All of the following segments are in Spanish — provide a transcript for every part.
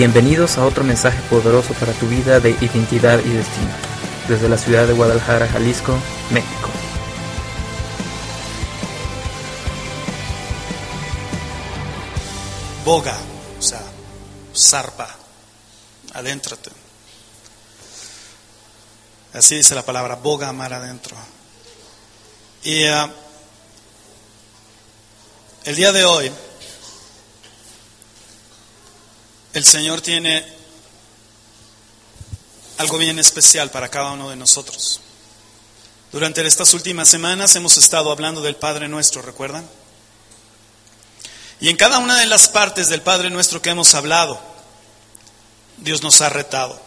Bienvenidos a otro mensaje poderoso para tu vida de identidad y destino, desde la ciudad de Guadalajara, Jalisco, México. Boga, o sea, zarpa, adéntrate. Así dice la palabra, boga mar adentro. Y ah, el día de hoy, el Señor tiene algo bien especial para cada uno de nosotros. Durante estas últimas semanas hemos estado hablando del Padre Nuestro, ¿recuerdan? Y en cada una de las partes del Padre Nuestro que hemos hablado, Dios nos ha retado.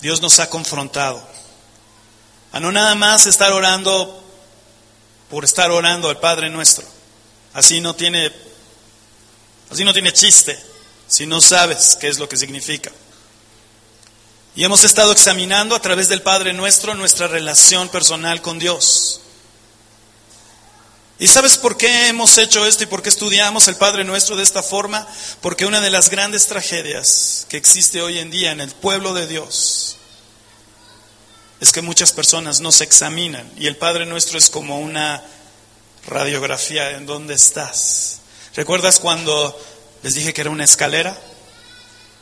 Dios nos ha confrontado. A no nada más estar orando por estar orando al Padre Nuestro. Así no tiene Así no tiene chiste si no sabes qué es lo que significa. Y hemos estado examinando a través del Padre nuestro nuestra relación personal con Dios. ¿Y sabes por qué hemos hecho esto y por qué estudiamos el Padre nuestro de esta forma? Porque una de las grandes tragedias que existe hoy en día en el pueblo de Dios es que muchas personas no se examinan y el Padre nuestro es como una radiografía en dónde estás. ¿Recuerdas cuando les dije que era una escalera?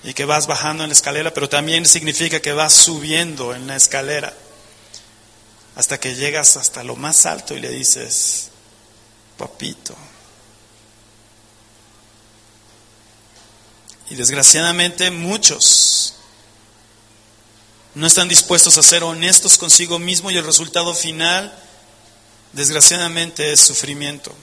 Y que vas bajando en la escalera, pero también significa que vas subiendo en la escalera hasta que llegas hasta lo más alto y le dices, papito. Y desgraciadamente muchos no están dispuestos a ser honestos consigo mismo y el resultado final, desgraciadamente, es sufrimiento.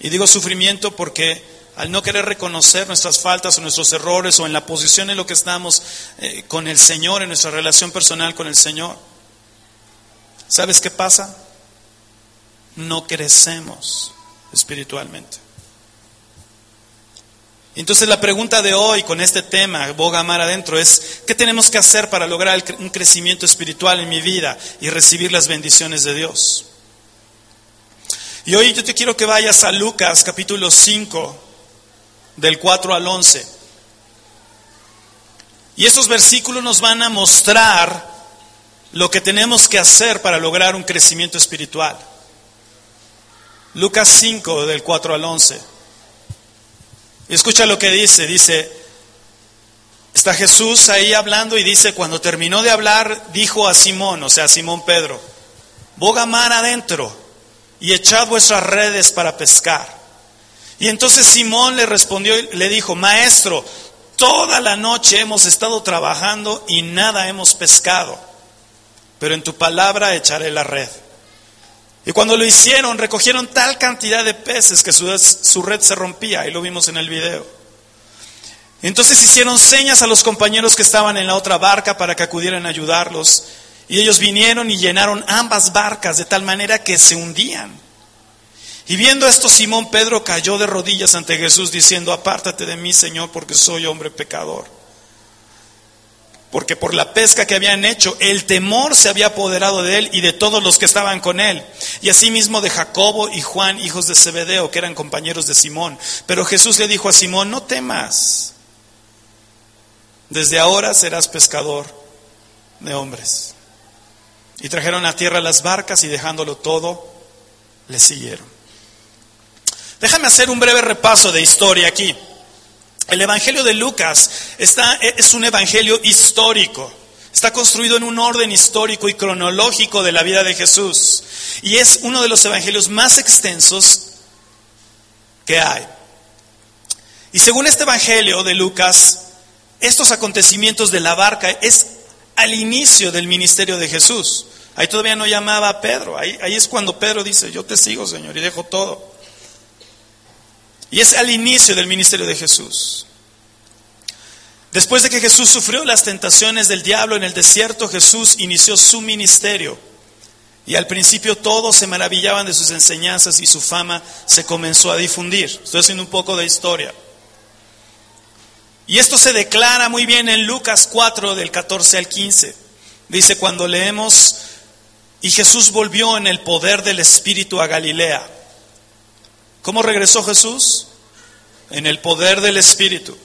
Y digo sufrimiento porque al no querer reconocer nuestras faltas o nuestros errores o en la posición en lo que estamos eh, con el Señor, en nuestra relación personal con el Señor, ¿sabes qué pasa? No crecemos espiritualmente. Entonces la pregunta de hoy con este tema, Boga Mar adentro, es, ¿qué tenemos que hacer para lograr un crecimiento espiritual en mi vida y recibir las bendiciones de Dios? Y hoy yo te quiero que vayas a Lucas capítulo 5, del 4 al 11. Y esos versículos nos van a mostrar lo que tenemos que hacer para lograr un crecimiento espiritual. Lucas 5, del 4 al 11. Y escucha lo que dice, dice, está Jesús ahí hablando y dice, cuando terminó de hablar, dijo a Simón, o sea, a Simón Pedro, boga mar adentro y echad vuestras redes para pescar. Y entonces Simón le respondió y le dijo, Maestro, toda la noche hemos estado trabajando y nada hemos pescado, pero en tu palabra echaré la red. Y cuando lo hicieron, recogieron tal cantidad de peces que su, su red se rompía, y lo vimos en el video. Entonces hicieron señas a los compañeros que estaban en la otra barca para que acudieran a ayudarlos. Y ellos vinieron y llenaron ambas barcas de tal manera que se hundían. Y viendo esto, Simón Pedro cayó de rodillas ante Jesús diciendo, apártate de mí, Señor, porque soy hombre pecador. Porque por la pesca que habían hecho, el temor se había apoderado de él y de todos los que estaban con él. Y asimismo de Jacobo y Juan, hijos de Zebedeo, que eran compañeros de Simón. Pero Jesús le dijo a Simón, no temas. Desde ahora serás pescador de hombres. Y trajeron a tierra las barcas y dejándolo todo, le siguieron. Déjame hacer un breve repaso de historia aquí. El Evangelio de Lucas está, es un evangelio histórico. Está construido en un orden histórico y cronológico de la vida de Jesús. Y es uno de los evangelios más extensos que hay. Y según este evangelio de Lucas, estos acontecimientos de la barca es al inicio del ministerio de Jesús. Ahí todavía no llamaba a Pedro. Ahí, es cuando Pedro dice, yo te sigo, Señor, y dejo todo. Y es al inicio del ministerio de Jesús. Después de que Jesús sufrió las tentaciones del diablo en el desierto, Jesús inició su ministerio. Y al principio todos se maravillaban de sus enseñanzas y su fama se comenzó a difundir. Estoy haciendo un poco de historia. Y esto se declara muy bien en Lucas 4 del 14 al 15. Dice cuando leemos, y Jesús volvió en el poder del Espíritu a Galilea. ¿Cómo regresó Jesús? en el poder del Espíritu.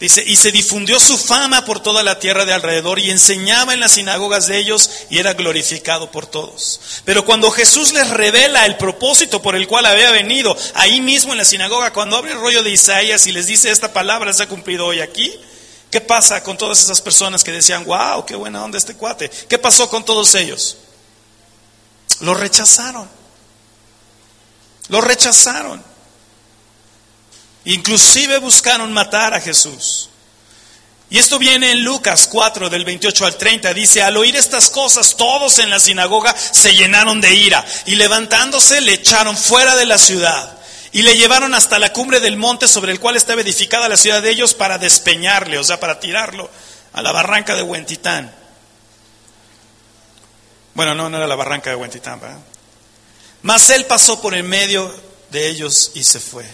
Dice, y se difundió su fama por toda la tierra de alrededor y enseñaba en las sinagogas de ellos y era glorificado por todos. Pero cuando Jesús les revela el propósito por el cual había venido, ahí mismo en la sinagoga, cuando abre el rollo de Isaías y les dice esta palabra se ha cumplido hoy aquí, ¿qué pasa con todas esas personas que decían, wow, qué buena onda este cuate? ¿Qué pasó con todos ellos? Lo rechazaron. Lo rechazaron. Inclusive buscaron matar a Jesús. Y esto viene en Lucas 4 del 28 al 30. Dice, al oír estas cosas, todos en la sinagoga se llenaron de ira y levantándose le echaron fuera de la ciudad y le llevaron hasta la cumbre del monte sobre el cual estaba edificada la ciudad de ellos para despeñarle, o sea, para tirarlo a la barranca de Huentitán. Bueno, no, no era la barranca de Huentitán, ¿verdad? Mas él pasó por el medio de ellos y se fue.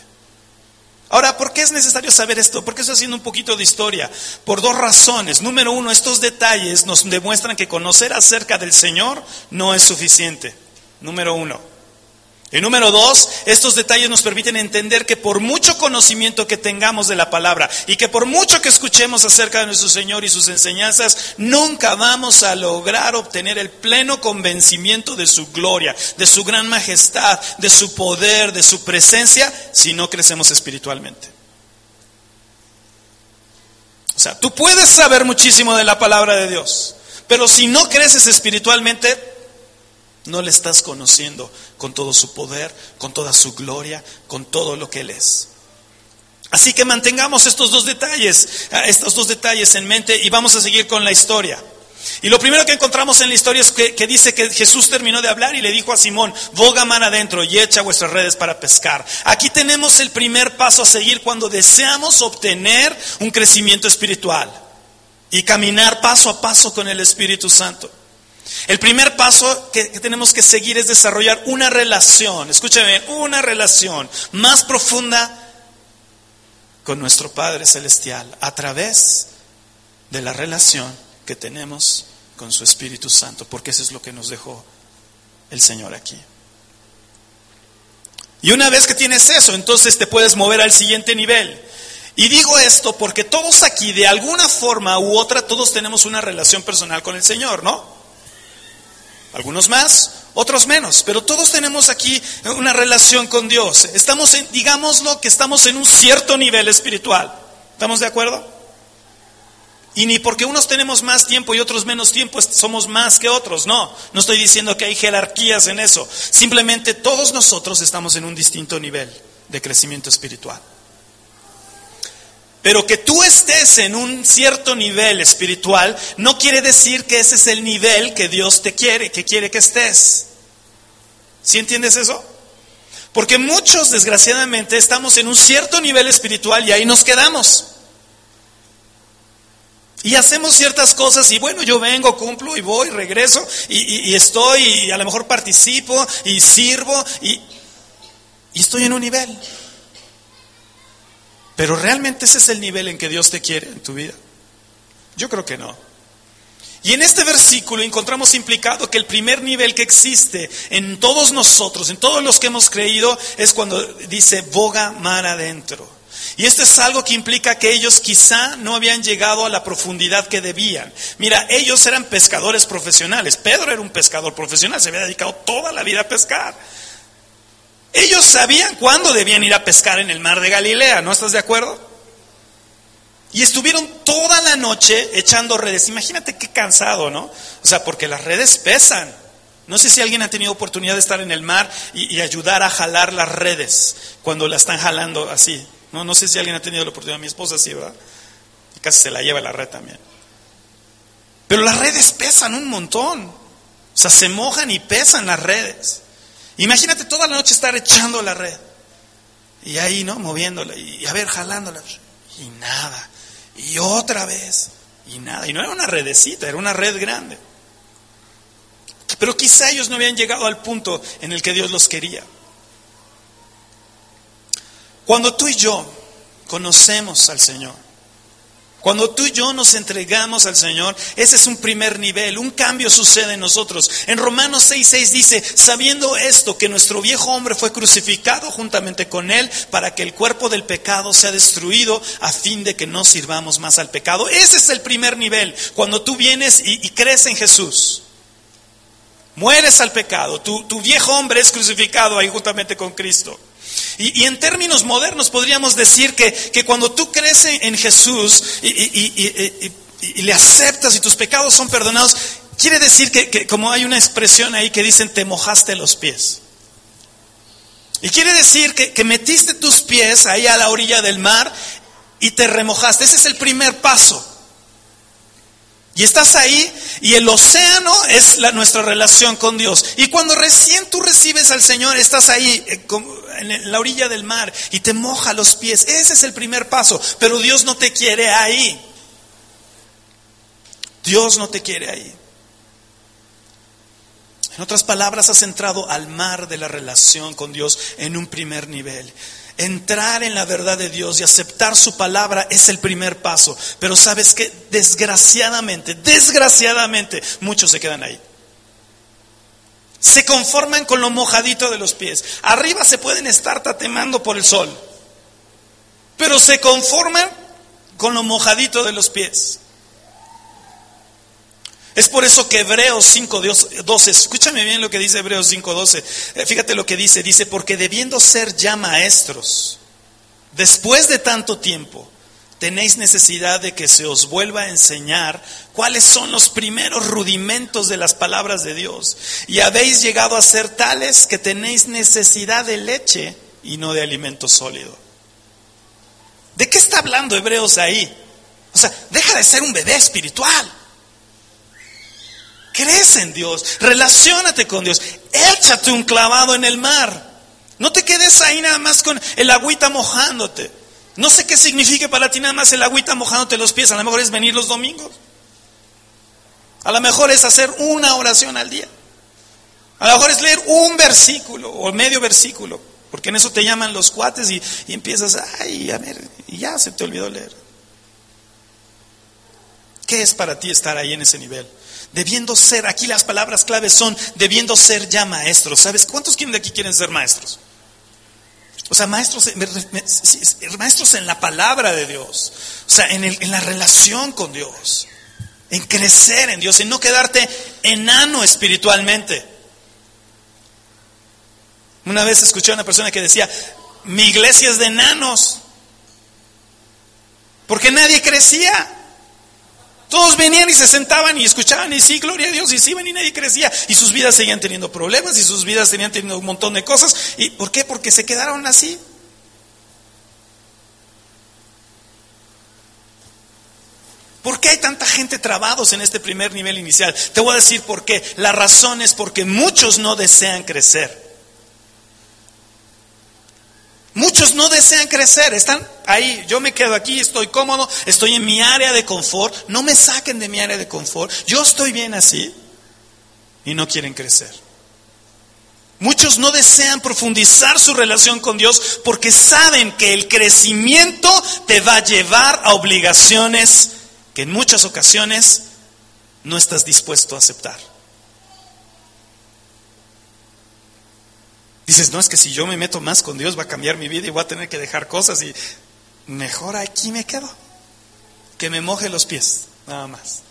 Ahora, ¿por qué es necesario saber esto? Porque estoy haciendo un poquito de historia. Por dos razones. Número uno, estos detalles nos demuestran que conocer acerca del Señor no es suficiente. Número uno. Y número dos, estos detalles nos permiten entender que por mucho conocimiento que tengamos de la palabra y que por mucho que escuchemos acerca de nuestro Señor y sus enseñanzas, nunca vamos a lograr obtener el pleno convencimiento de su gloria, de su gran majestad, de su poder, de su presencia, si no crecemos espiritualmente. O sea, tú puedes saber muchísimo de la palabra de Dios, pero si no creces espiritualmente, no le estás conociendo con todo su poder, con toda su gloria, con todo lo que Él es. Así que mantengamos estos dos detalles, ah, estos dos detalles en mente y vamos a seguir con la historia. Y lo primero que encontramos en la historia es que, dice que Jesús terminó de hablar y le dijo a Simón, boga mar adentro y echa vuestras redes para pescar. Aquí tenemos el primer paso a seguir cuando deseamos obtener un crecimiento espiritual y caminar paso a paso con el Espíritu Santo. El primer paso que, tenemos que seguir es desarrollar una relación, escúchame una relación más profunda con nuestro Padre Celestial a través de la relación que tenemos con su Espíritu Santo, porque eso es lo que nos dejó el Señor aquí. Y una vez que tienes eso, entonces te puedes mover al siguiente nivel. Y digo esto porque todos aquí, de alguna forma u otra, todos tenemos una relación personal con el Señor, ¿no? Algunos más, otros menos, pero todos tenemos aquí una relación con Dios. Estamos, en, digámoslo, que estamos en un cierto nivel espiritual. ¿Estamos de acuerdo? Y ni porque unos tenemos más tiempo y otros menos tiempo somos más que otros. No, no estoy diciendo que hay jerarquías en eso. Simplemente todos nosotros estamos en un distinto nivel de crecimiento espiritual. Pero que tú estés en un cierto nivel espiritual no quiere decir que ese es el nivel que Dios te quiere, que quiere que estés. ¿Sí entiendes eso? Porque muchos, desgraciadamente, estamos en un cierto nivel espiritual y ahí nos quedamos. Y hacemos ciertas cosas y bueno, yo vengo, cumplo y voy, regreso y, estoy y a lo mejor participo y sirvo y, y estoy en un nivel. Pero realmente ese es el nivel en que Dios te quiere en tu vida. Yo creo que no. Y en este versículo encontramos implicado que el primer nivel que existe en todos nosotros, en todos los que hemos creído, es cuando dice boga mar adentro. Y esto es algo que implica que ellos quizá no habían llegado a la profundidad que debían. Mira, ellos eran pescadores profesionales. Pedro era un pescador profesional, se había dedicado toda la vida a pescar. Ellos sabían cuándo debían ir a pescar en el mar de Galilea, ¿no estás de acuerdo? Y estuvieron toda la noche echando redes. Imagínate qué cansado, ¿no? O sea, porque las redes pesan. No sé si alguien ha tenido oportunidad de estar en el mar y, ayudar a jalar las redes cuando la están jalando así. No, no sé si alguien ha tenido la oportunidad. Mi esposa sí, ¿verdad? Y casi se la lleva la red también. Pero las redes pesan un montón. O sea, se mojan y pesan las redes. Imagínate toda la noche estar echando la red. Y ahí, ¿no? Moviéndola. Y a ver, jalándola. Y nada. Y otra vez. Y nada. Y no era una redecita, era una red grande. Pero quizá ellos no habían llegado al punto en el que Dios los quería. Cuando tú y yo conocemos al Señor, Cuando tú y yo nos entregamos al Señor, ese es un primer nivel, un cambio sucede en nosotros. En Romanos 6:6 dice, sabiendo esto, que nuestro viejo hombre fue crucificado juntamente con él para que el cuerpo del pecado sea destruido a fin de que no sirvamos más al pecado. Ese es el primer nivel, cuando tú vienes y, crees en Jesús. Mueres al pecado, tu, tu viejo hombre es crucificado ahí juntamente con Cristo. Y, en términos modernos podríamos decir que, cuando tú crees en Jesús y, le aceptas y tus pecados son perdonados, quiere decir que, como hay una expresión ahí que dicen, te mojaste los pies. Y quiere decir que, que metiste tus pies ahí a la orilla del mar y te remojaste. Ese es el primer paso. Y estás ahí y el océano es nuestra relación con Dios. Y cuando recién tú recibes al Señor, estás ahí eh, en la orilla del mar y te moja los pies. Ese es el primer paso. Pero Dios no te quiere ahí. Dios no te quiere ahí. En otras palabras, has entrado al mar de la relación con Dios en un primer nivel. Entrar en la verdad de Dios y aceptar su palabra es el primer paso. Pero sabes que desgraciadamente, desgraciadamente, muchos se quedan ahí. Se conforman con lo mojadito de los pies. Arriba se pueden estar tatemando por el sol. Pero se conforman con lo mojadito de los pies. Es por eso que Hebreos 5.12, escúchame bien lo que dice Hebreos 5.12, eh, fíjate lo que dice, dice, porque debiendo ser ya maestros, después de tanto tiempo, tenéis necesidad de que se os vuelva a enseñar cuáles son los primeros rudimentos de las palabras de Dios. Y habéis llegado a ser tales que tenéis necesidad de leche y no de alimento sólido. ¿De qué está hablando Hebreos ahí? O sea, deja de ser un bebé espiritual. Crees en Dios, relacionate con Dios, échate un clavado en el mar. No te quedes ahí nada más con el agüita mojándote. No sé qué significa para ti nada más el agüita mojándote los pies. A lo mejor es venir los domingos. A lo mejor es hacer una oración al día. A lo mejor es leer un versículo o medio versículo. Porque en eso te llaman los cuates y, y empiezas, ay, a ver, y ya se te olvidó leer. ¿Qué es para ti estar ahí en ese nivel? Debiendo ser, aquí las palabras claves son, debiendo ser ya maestros. ¿Sabes cuántos quieren de aquí quieren ser maestros? O sea, maestros, maestros en la palabra de Dios. O sea, en, en la relación con Dios. En crecer en Dios, en no quedarte enano espiritualmente. Una vez escuché a una persona que decía, mi iglesia es de enanos. Porque nadie crecía. Todos venían y se sentaban y escuchaban y sí, gloria a Dios, y sí, ven y nadie crecía. Y sus vidas seguían teniendo problemas y sus vidas tenían teniendo un montón de cosas. ¿Y por qué? Porque se quedaron así. ¿Por qué hay tanta gente trabados en este primer nivel inicial? Te voy a decir por qué. La razón es porque muchos no desean crecer. Muchos no desean crecer, están ahí, yo me quedo aquí, estoy cómodo, estoy en mi área de confort, no me saquen de mi área de confort, yo estoy bien así y no quieren crecer. Muchos no desean profundizar su relación con Dios porque saben que el crecimiento te va a llevar a obligaciones que en muchas ocasiones no estás dispuesto a aceptar. Dices, no, es que si yo me meto más con Dios va a cambiar mi vida y voy a tener que dejar cosas y mejor aquí me quedo. Que me moje los pies, nada más.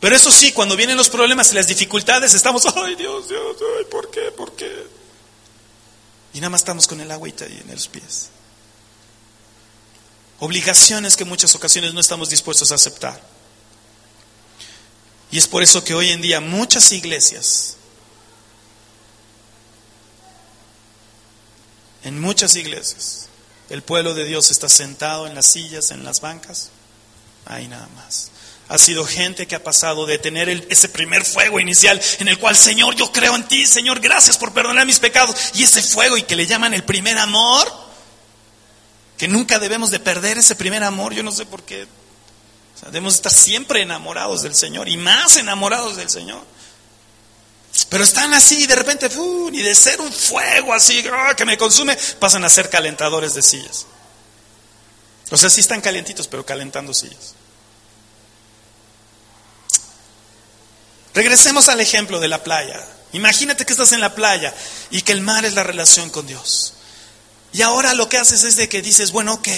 Pero eso sí, cuando vienen los problemas y las dificultades, estamos, ay Dios, Dios, ay, ¿por qué? ¿Por qué? Y nada más estamos con el agüita ahí en los pies. Obligaciones que muchas ocasiones no estamos dispuestos a aceptar. Y es por eso que hoy en día muchas iglesias En muchas iglesias, el pueblo de Dios está sentado en las sillas, en las bancas, ahí nada más. Ha sido gente que ha pasado de tener ese primer fuego inicial en el cual, Señor, yo creo en ti, Señor, gracias por perdonar mis pecados. Y ese fuego y que le llaman el primer amor, que nunca debemos de perder ese primer amor, yo no sé por qué. debemos estar siempre enamorados del Señor y más enamorados del Señor. Pero están así de repente, y de ser un fuego así ah, que me consume, pasan a ser calentadores de sillas. O sea, sí están calientitos, pero calentando sillas. Regresemos al ejemplo de la playa. Imagínate que estás en la playa y que el mar es la relación con Dios. Y ahora lo que haces es de que dices, bueno, ok,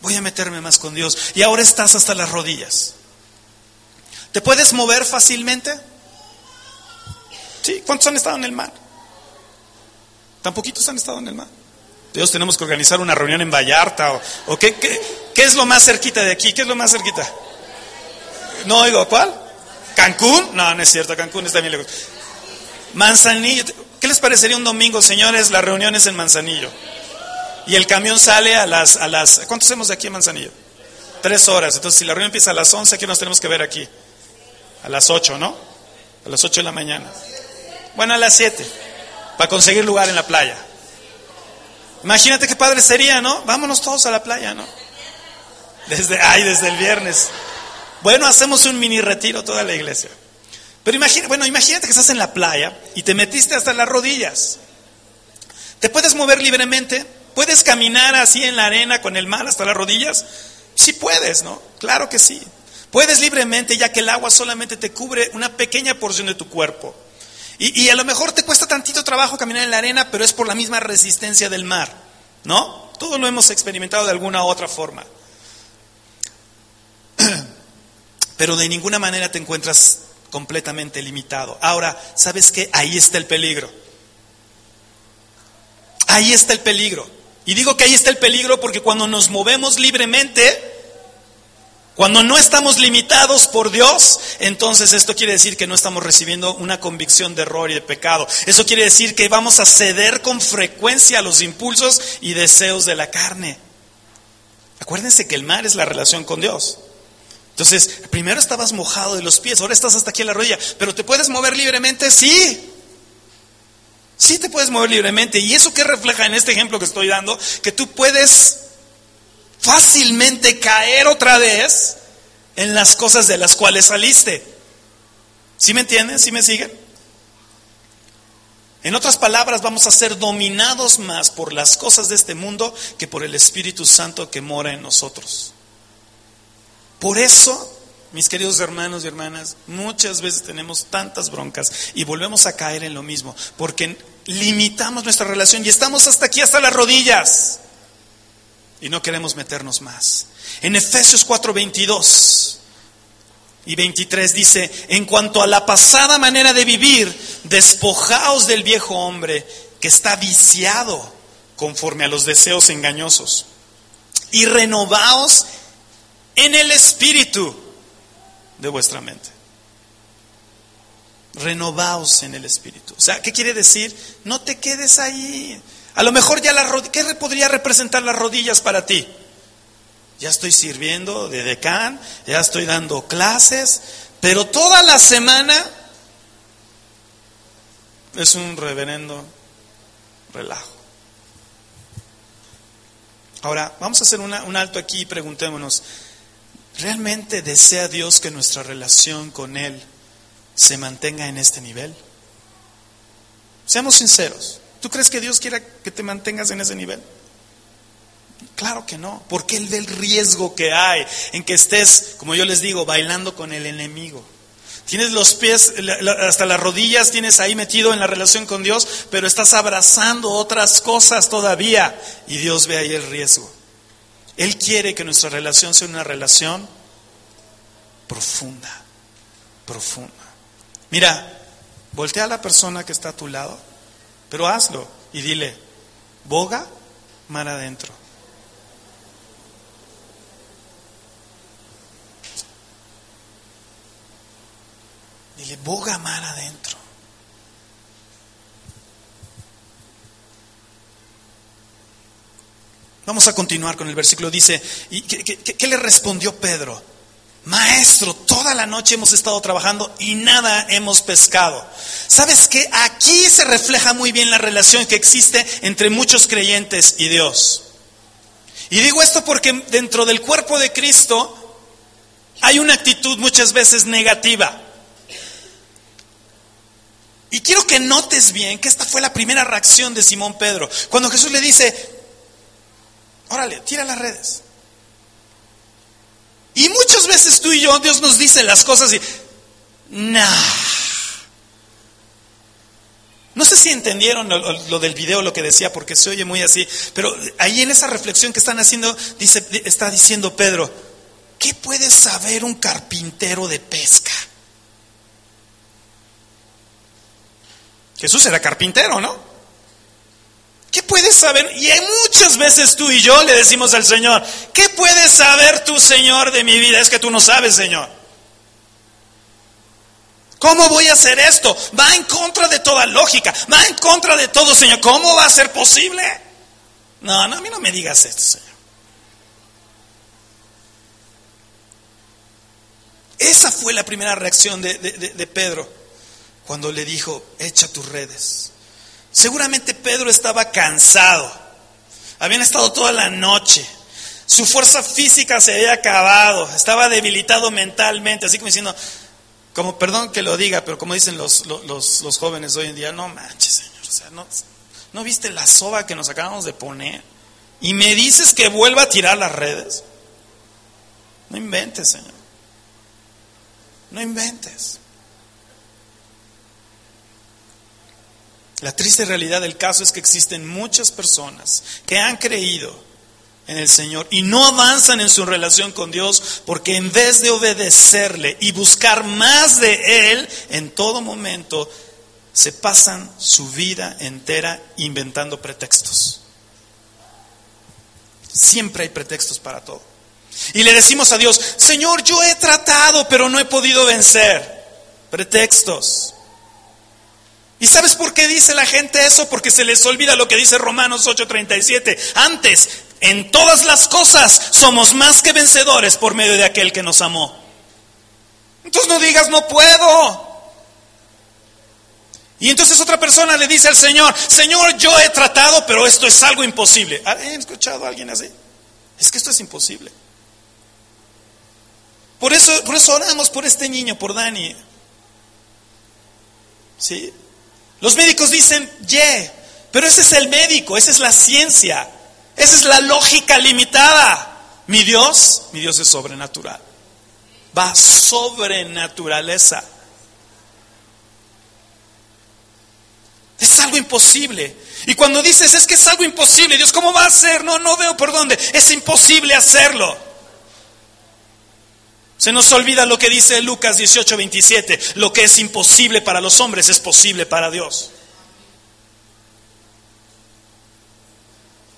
voy a meterme más con Dios. Y ahora estás hasta las rodillas. ¿Te puedes mover fácilmente? Sí, ¿cuántos han estado en el mar? ¿Tan poquitos han estado en el mar? Dios, tenemos que organizar una reunión en Vallarta. ¿O, qué, es lo más cerquita de aquí? ¿Qué es lo más cerquita? No oigo, ¿cuál? ¿Cancún? No, no es cierto, Cancún está bien lejos. Manzanillo. ¿Qué les parecería un domingo, señores, las reuniones en Manzanillo? Y el camión sale a las, a las... ¿Cuántos hacemos de aquí en Manzanillo? Tres horas. Entonces, si la reunión empieza a las once, ¿qué nos tenemos que ver aquí? A las ocho, ¿no? A las ocho de la mañana. Bueno, a las siete. Para conseguir lugar en la playa. Imagínate qué padre sería, ¿no? Vámonos todos a la playa, ¿no? Desde, ay, desde el viernes. Bueno, hacemos un mini retiro toda la iglesia. Pero imagínate, bueno, imagínate que estás en la playa y te metiste hasta las rodillas. ¿Te puedes mover libremente? ¿Puedes caminar así en la arena con el mar hasta las rodillas? Sí puedes, ¿no? Claro que sí. Puedes libremente ya que el agua solamente te cubre una pequeña porción de tu cuerpo. Y, a lo mejor te cuesta tantito trabajo caminar en la arena, pero es por la misma resistencia del mar, ¿no? Todo lo hemos experimentado de alguna u otra forma. Pero de ninguna manera te encuentras completamente limitado. Ahora, ¿sabes qué? Ahí está el peligro. Ahí está el peligro. Y digo que ahí está el peligro porque cuando nos movemos libremente, cuando no estamos limitados por Dios, entonces esto quiere decir que no estamos recibiendo una convicción de error y de pecado. Eso quiere decir que vamos a ceder con frecuencia a los impulsos y deseos de la carne. Acuérdense que el mar es la relación con Dios. Entonces, primero estabas mojado de los pies, ahora estás hasta aquí en la rodilla, pero ¿te puedes mover libremente? Sí. Sí te puedes mover libremente. ¿Y eso qué refleja en este ejemplo que estoy dando? Que tú puedes fácilmente caer otra vez en las cosas de las cuales saliste. ¿Sí me entienden? ¿Sí me siguen? En otras palabras, vamos a ser dominados más por las cosas de este mundo que por el Espíritu Santo que mora en nosotros. Por eso, mis queridos hermanos y hermanas, muchas veces tenemos tantas broncas y volvemos a caer en lo mismo, porque limitamos nuestra relación y estamos hasta aquí, hasta las rodillas y no queremos meternos más. En Efesios 4, 22 y 23 dice, en cuanto a la pasada manera de vivir, despojaos del viejo hombre que está viciado conforme a los deseos engañosos y renovaos en el espíritu de vuestra mente. Renovaos en el espíritu. O sea, ¿qué quiere decir? No te quedes ahí. A lo mejor ya la ¿qué podría representar las rodillas para ti? Ya estoy sirviendo de decán, ya estoy dando clases, pero toda la semana es un reverendo relajo. Ahora, vamos a hacer un alto aquí y preguntémonos, ¿realmente desea Dios que nuestra relación con Él se mantenga en este nivel? Seamos sinceros. ¿Tú crees que Dios quiera que te mantengas en ese nivel? Claro que no, porque Él ve el riesgo que hay en que estés, como yo les digo, bailando con el enemigo. Tienes los pies hasta las rodillas, tienes ahí metido en la relación con Dios, pero estás abrazando otras cosas todavía y Dios ve ahí el riesgo. Él quiere que nuestra relación sea una relación profunda, profunda. Mira, voltea a la persona que está a tu lado pero hazlo y dile, boga mar adentro. Dile, boga mar adentro. Vamos a continuar con el versículo. Dice, ¿y qué, qué le respondió Pedro? Maestro, toda la noche hemos estado trabajando y nada hemos pescado. ¿Sabes qué? Aquí se refleja muy bien la relación que existe entre muchos creyentes y Dios. Y digo esto porque dentro del cuerpo de Cristo hay una actitud muchas veces negativa. Y quiero que notes bien que esta fue la primera reacción de Simón Pedro. Cuando Jesús le dice, órale, tira las redes. Y muchas veces tú y yo, Dios nos dice las cosas y, nah. No sé si entendieron lo, del video, lo que decía, porque se oye muy así, pero ahí en esa reflexión que están haciendo, dice, está diciendo Pedro, ¿qué puede saber un carpintero de pesca? Jesús era carpintero, ¿no? ¿Qué puedes saber? Y muchas veces tú y yo le decimos al Señor, ¿qué puedes saber tú, Señor, de mi vida? Es que tú no sabes, Señor. ¿Cómo voy a hacer esto? Va en contra de toda lógica, va en contra de todo, Señor. ¿Cómo va a ser posible? No, no, a mí no me digas esto, Señor. Esa fue la primera reacción de, de Pedro cuando le dijo, echa tus redes. Seguramente Pedro estaba cansado. Habían estado toda la noche. Su fuerza física se había acabado. Estaba debilitado mentalmente. Así como diciendo, como perdón que lo diga, pero como dicen los, los, jóvenes hoy en día, no manches, Señor. O sea, no, ¿no viste la soba que nos acabamos de poner? Y me dices que vuelva a tirar las redes. No inventes, Señor. No inventes. La triste realidad del caso es que existen muchas personas que han creído en el Señor y no avanzan en su relación con Dios porque en vez de obedecerle y buscar más de Él en todo momento, se pasan su vida entera inventando pretextos. Siempre hay pretextos para todo. Y le decimos a Dios, Señor, yo he tratado, pero no he podido vencer. Pretextos. ¿Y sabes por qué dice la gente eso? Porque se les olvida lo que dice Romanos 8:37. Antes, en todas las cosas somos más que vencedores por medio de aquel que nos amó. Entonces no digas, no puedo. Y entonces otra persona le dice al Señor, Señor, yo he tratado, pero esto es algo imposible. ¿He escuchado a alguien así? Es que esto es imposible. Por eso, por eso oramos por este niño, por Dani. ¿Sí? Los médicos dicen, yeah, pero ese es el médico, esa es la ciencia, esa es la lógica limitada. Mi Dios, mi Dios es sobrenatural. Va sobrenaturaleza. Es algo imposible. Y cuando dices, es que es algo imposible, Dios, ¿cómo va a ser? No, no veo por dónde. Es imposible hacerlo. Se nos olvida lo que dice Lucas 18, 27. Lo que es imposible para los hombres es posible para Dios.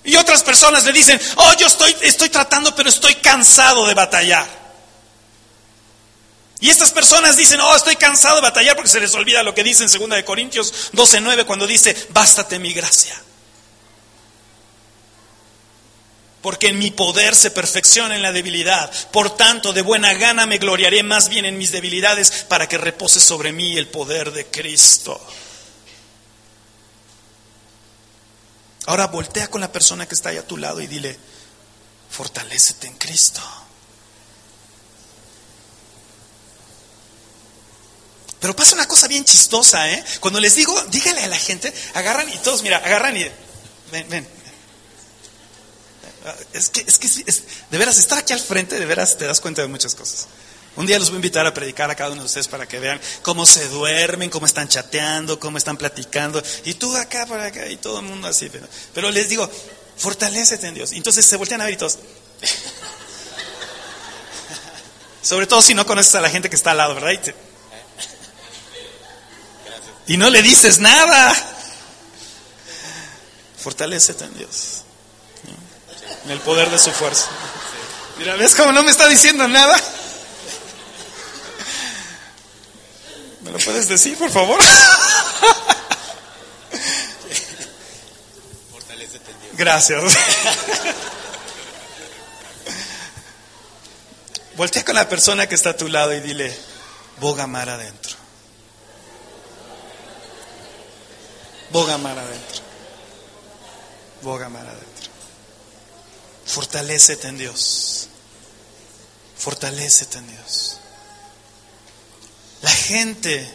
Y otras personas le dicen, oh, yo estoy, estoy tratando, pero estoy cansado de batallar. Y estas personas dicen, oh, estoy cansado de batallar porque se les olvida lo que dice en 2 Corintios 12, 9 cuando dice, bástate mi gracia. Porque en mi poder se perfecciona en la debilidad. Por tanto, de buena gana me gloriaré más bien en mis debilidades para que repose sobre mí el poder de Cristo. Ahora voltea con la persona que está ahí a tu lado y dile, fortalécete en Cristo. Pero pasa una cosa bien chistosa, ¿eh? Cuando les digo, dígale a la gente, agarran y todos, mira, agarran y ven, ven, es que, es que de veras, estar aquí al frente, de veras te das cuenta de muchas cosas. Un día los voy a invitar a predicar a cada uno de ustedes para que vean cómo se duermen, cómo están chateando, cómo están platicando. Y tú acá, para acá, y todo el mundo así. Pero, les digo, fortalecete en Dios. entonces se voltean a ver y todos. Sobre todo si no conoces a la gente que está al lado, ¿verdad? Y, y no le dices nada. Fortalecete en Dios en el poder de su fuerza. Mira, ¿ves cómo no me está diciendo nada? ¿Me lo puedes decir, por favor? Gracias. Voltea con la persona que está a tu lado y dile, boga mar adentro. Boga mar adentro. Boga mar adentro. Fortalécete en Dios. Fortalécete en Dios. La gente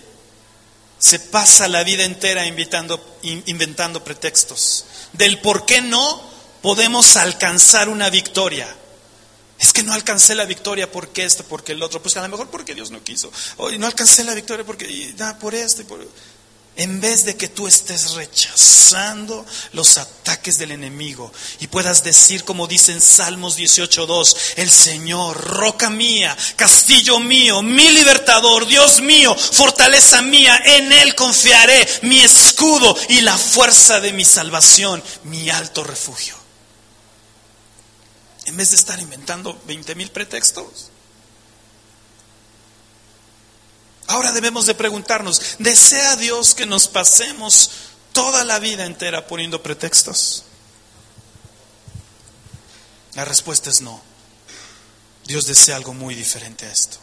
se pasa la vida entera inventando pretextos del por qué no podemos alcanzar una victoria. Es que no alcancé la victoria porque esto, porque el otro. Pues a lo mejor porque Dios no quiso. Hoy no alcancé la victoria porque, nada, por esto y por en vez de que tú estés rechazando los ataques del enemigo y puedas decir como dice en Salmos 18.2, el Señor, roca mía, castillo mío, mi libertador, Dios mío, fortaleza mía, en Él confiaré, mi escudo y la fuerza de mi salvación, mi alto refugio. En vez de estar inventando 20 mil pretextos. Ahora debemos de preguntarnos, ¿desea Dios que nos pasemos toda la vida entera poniendo pretextos? La respuesta es no. Dios desea algo muy diferente a esto.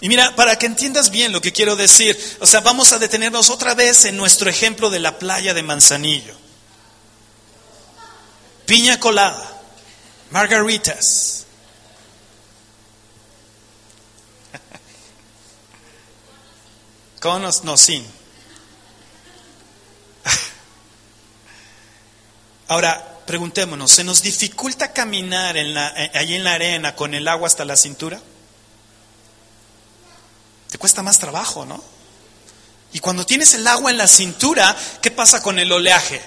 Y mira, para que entiendas bien lo que quiero decir, o sea, vamos a detenernos otra vez en nuestro ejemplo de la playa de Manzanillo. Piña colada, margaritas, No, sin. Ahora, preguntémonos, ¿se nos dificulta caminar en la, eh, ahí en la arena con el agua hasta la cintura? Te cuesta más trabajo, ¿no? Y cuando tienes el agua en la cintura, ¿qué pasa con el oleaje?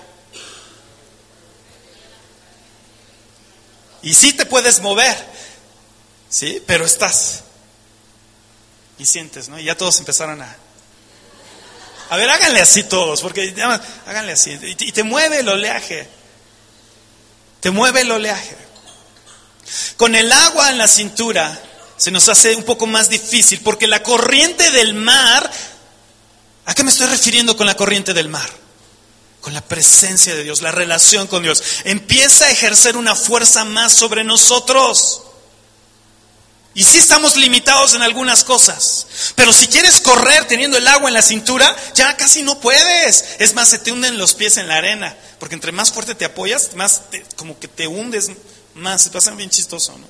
Y sí te puedes mover, ¿sí? Pero estás. Y sientes, ¿no? Y ya todos empezaron a... A ver, háganle así todos, porque háganle así. Y te mueve el oleaje. Te mueve el oleaje. Con el agua en la cintura se nos hace un poco más difícil, porque la corriente del mar, ¿a qué me estoy refiriendo con la corriente del mar? Con la presencia de Dios, la relación con Dios. Empieza a ejercer una fuerza más sobre nosotros. Y sí estamos limitados en algunas cosas. Pero si quieres correr teniendo el agua en la cintura, ya casi no puedes. Es más, se te hunden los pies en la arena. Porque entre más fuerte te apoyas, más como que te hundes más. Se pasa bien chistoso, ¿no?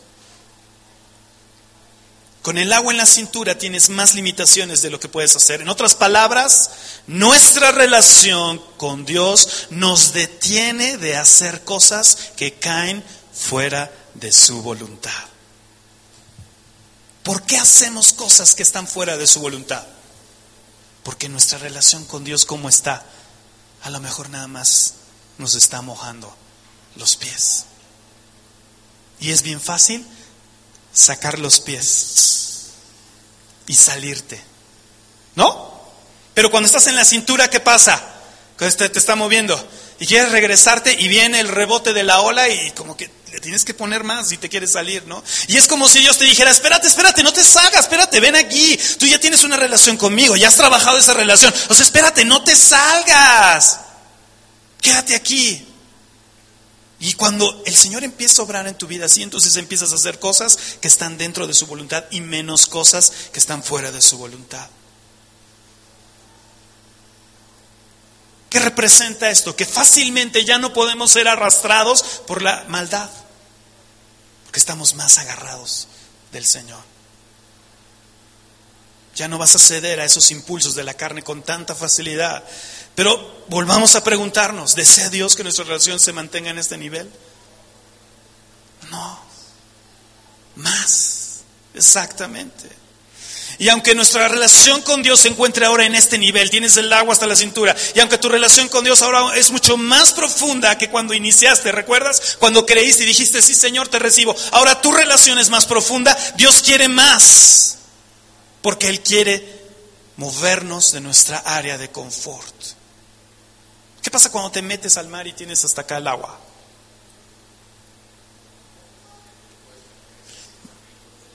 Con el agua en la cintura tienes más limitaciones de lo que puedes hacer. En otras palabras, nuestra relación con Dios nos detiene de hacer cosas que caen fuera de su voluntad. ¿Por qué hacemos cosas que están fuera de su voluntad? Porque nuestra relación con Dios, ¿cómo está? A lo mejor nada más nos está mojando los pies. Y es bien fácil sacar los pies y salirte. ¿No? Pero cuando estás en la cintura, ¿qué pasa? Cuando te, te está moviendo y quieres regresarte y viene el rebote de la ola y como que le tienes que poner más si te quieres salir, ¿no? Y es como si Dios te dijera, espérate, espérate, no te salgas, espérate, ven aquí. Tú ya tienes una relación conmigo, ya has trabajado esa relación. O sea, espérate, no te salgas. Quédate aquí. Y cuando el Señor empieza a obrar en tu vida así, entonces empiezas a hacer cosas que están dentro de su voluntad y menos cosas que están fuera de su voluntad. ¿Qué representa esto? Que fácilmente ya no podemos ser arrastrados por la maldad que estamos más agarrados del Señor. Ya no vas a ceder a esos impulsos de la carne con tanta facilidad. Pero volvamos a preguntarnos, ¿desea Dios que nuestra relación se mantenga en este nivel? No, más, exactamente. Y aunque nuestra relación con Dios se encuentre ahora en este nivel, tienes el agua hasta la cintura, y aunque tu relación con Dios ahora es mucho más profunda que cuando iniciaste, ¿recuerdas? Cuando creíste y dijiste, sí Señor, te recibo. Ahora tu relación es más profunda, Dios quiere más, porque Él quiere movernos de nuestra área de confort. ¿Qué pasa cuando te metes al mar y tienes hasta acá el agua?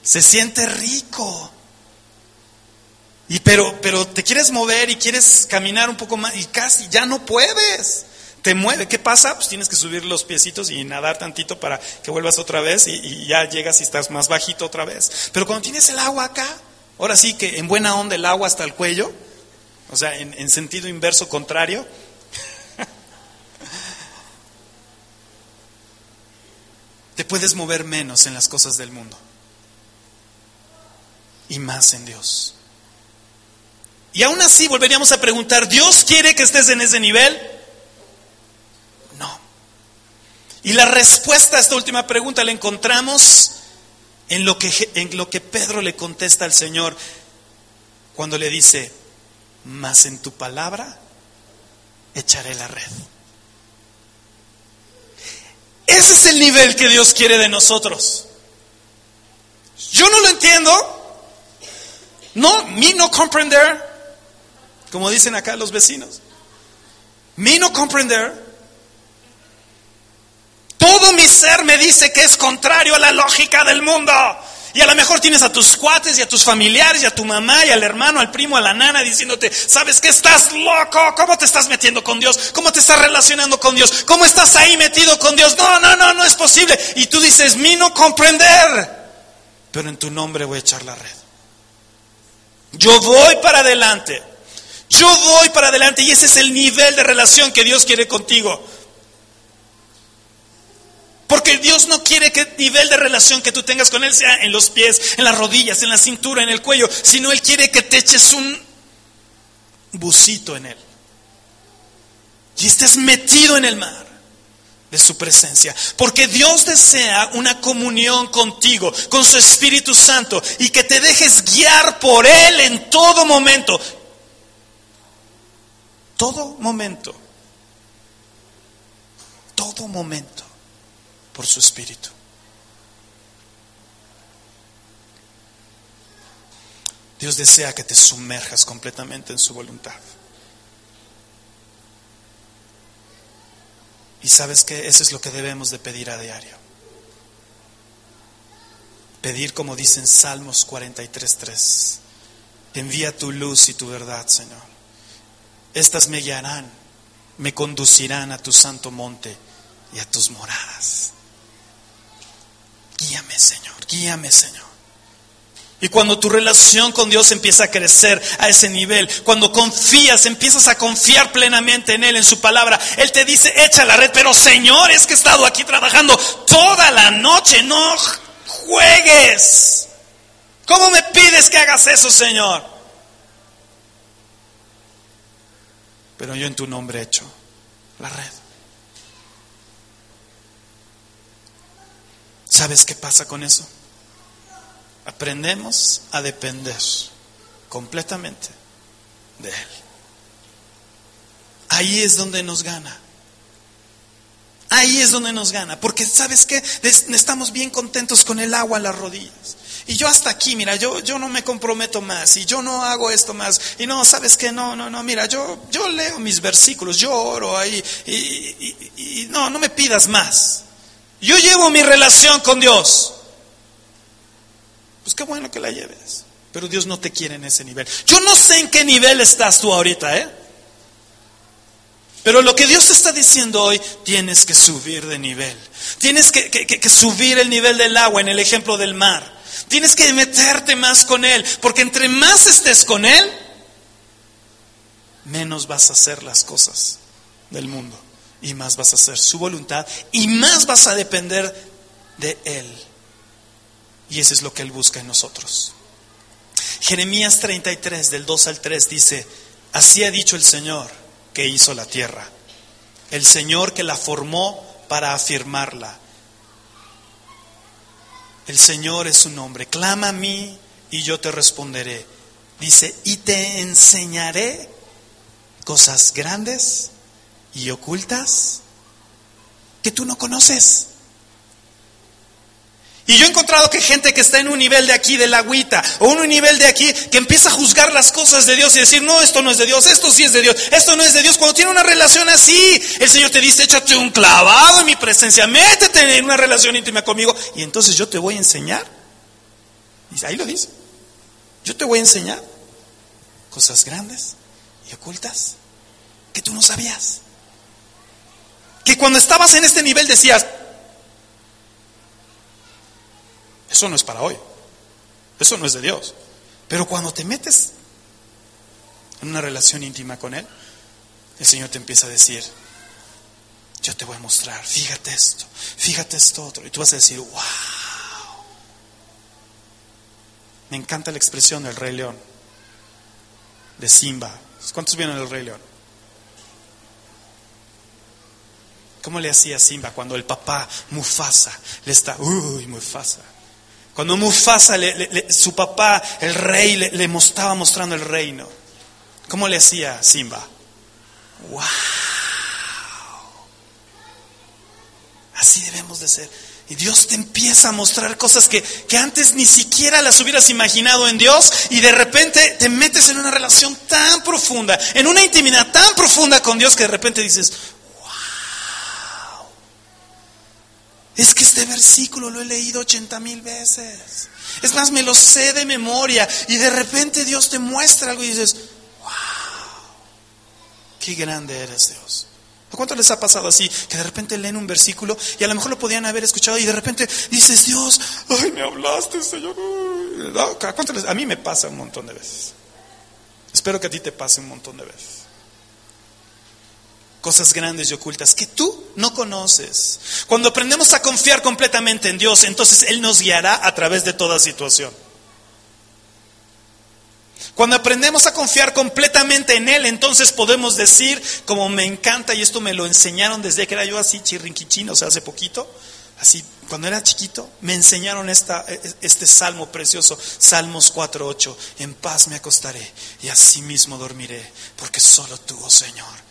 Se siente rico. Y pero, pero te quieres mover y quieres caminar un poco más y casi ya no puedes. Te mueve. ¿Qué pasa? Pues tienes que subir los piecitos y nadar tantito para que vuelvas otra vez y, ya llegas y estás más bajito otra vez. Pero cuando tienes el agua acá, ahora sí que en buena onda el agua hasta el cuello, o sea, en, en sentido inverso contrario, te puedes mover menos en las cosas del mundo y más en Dios. Y aún así volveríamos a preguntar, ¿Dios quiere que estés en ese nivel? No. Y la respuesta a esta última pregunta la encontramos en lo que, en lo que Pedro le contesta al Señor cuando le dice, mas en tu palabra echaré la red. Ese es el nivel que Dios quiere de nosotros. Yo no lo entiendo. No, me no comprender, como dicen acá los vecinos. Me no comprender. Todo mi ser me dice que es contrario a la lógica del mundo. Y a lo mejor tienes a tus cuates y a tus familiares y a tu mamá y al hermano, al primo, a la nana diciéndote, ¿sabes que estás loco? ¿Cómo te estás metiendo con Dios? ¿Cómo te estás relacionando con Dios? ¿Cómo estás ahí metido con Dios? No, no, no, no es posible. Y tú dices, mi no comprender. Pero en tu nombre voy a echar la red. Yo voy para adelante. Yo voy para adelante y ese es el nivel de relación que Dios quiere contigo. Porque Dios no quiere que el nivel de relación que tú tengas con Él sea en los pies, en las rodillas, en la cintura, en el cuello, sino Él quiere que te eches un bucito en Él. Y estés metido en el mar de su presencia. Porque Dios desea una comunión contigo, con su Espíritu Santo, y que te dejes guiar por Él en todo momento. Todo momento. Todo momento por su espíritu. Dios desea que te sumerjas completamente en su voluntad. Y sabes que eso es lo que debemos de pedir a diario. Pedir como dicen Salmos 43.3. Envía tu luz y tu verdad, Señor. Estas me guiarán, me conducirán a tu santo monte y a tus moradas. Guíame, Señor, guíame, Señor. Y cuando tu relación con Dios empieza a crecer a ese nivel, cuando confías, empiezas a confiar plenamente en Él, en su palabra, Él te dice, echa la red, pero Señor, es que he estado aquí trabajando toda la noche, no juegues. ¿Cómo me pides que hagas eso, Señor? Pero yo en tu nombre echo la red. ¿Sabes qué pasa con eso? Aprendemos a depender completamente de Él. Ahí es donde nos gana. Ahí es donde nos gana. Porque sabes que estamos bien contentos con el agua en las rodillas. Y yo hasta aquí, mira, yo, yo no me comprometo más y yo no hago esto más. Y no, sabes que no, no, no, mira, yo, yo leo mis versículos, yo oro ahí y no, no me pidas más. Yo llevo mi relación con Dios. Pues qué bueno que la lleves. Pero Dios no te quiere en ese nivel. Yo no sé en qué nivel estás tú ahorita, ¿eh? Pero lo que Dios te está diciendo hoy, tienes que subir de nivel. Tienes que, que, subir el nivel del agua en el ejemplo del mar. Tienes que meterte más con Él. Porque entre más estés con Él, menos vas a hacer las cosas del mundo y más vas a hacer su voluntad y más vas a depender de Él. Y eso es lo que Él busca en nosotros. Jeremías 33, del 2 al 3 dice, así ha dicho el Señor que hizo la tierra, el Señor que la formó para afirmarla. El Señor es su nombre, clama a mí y yo te responderé. Dice, y te enseñaré cosas grandes y ocultas que tú no conoces. Y yo he encontrado que gente que está en un nivel de aquí, de la agüita, o en un nivel de aquí, que empieza a juzgar las cosas de Dios y decir, no, esto no es de Dios, esto sí es de Dios, esto no es de Dios. Cuando tiene una relación así, el Señor te dice, échate un clavado en mi presencia, métete en una relación íntima conmigo, y entonces yo te voy a enseñar. Y ahí lo dice. Yo te voy a enseñar cosas grandes y ocultas que tú no sabías que cuando estabas en este nivel decías, eso no es para hoy, eso no es de Dios. Pero cuando te metes en una relación íntima con Él, el Señor te empieza a decir, yo te voy a mostrar, fíjate esto, fíjate esto otro. Y tú vas a decir, wow. Me encanta la expresión del Rey León, de Simba. ¿Cuántos vieron el Rey León? ¿Cómo le hacía Simba cuando el papá Mufasa le está, uy, Mufasa? Cuando Mufasa, su papá, el rey, le, estaba mostrando el reino. ¿Cómo le hacía Simba? ¡Wow! Así debemos de ser. Y Dios te empieza a mostrar cosas que, que, antes ni siquiera las hubieras imaginado en Dios y de repente te metes en una relación tan profunda, en una intimidad tan profunda con Dios que de repente dices, wow. Es que este versículo lo he leído ochenta mil veces. Es más, me lo sé de memoria y de repente Dios te muestra algo y dices, wow, qué grande eres Dios. ¿A cuánto les ha pasado así? Que de repente leen un versículo y a lo mejor lo podían haber escuchado y de repente dices, Dios, ay, me hablaste, Señor. ¿A, cuánto les? a mí me pasa un montón de veces. Espero que a ti te pase un montón de veces. Cosas grandes y ocultas que tú no conoces. Cuando aprendemos a confiar completamente en Dios, entonces Él nos guiará a través de toda situación. Cuando aprendemos a confiar completamente en Él, entonces podemos decir, como me encanta, y esto me lo enseñaron desde que era yo así chirrinquichino, o sea, hace poquito, así, cuando era chiquito, me enseñaron esta, este salmo precioso, Salmos 4.8, en paz me acostaré y así mismo dormiré, porque solo tú, oh Señor,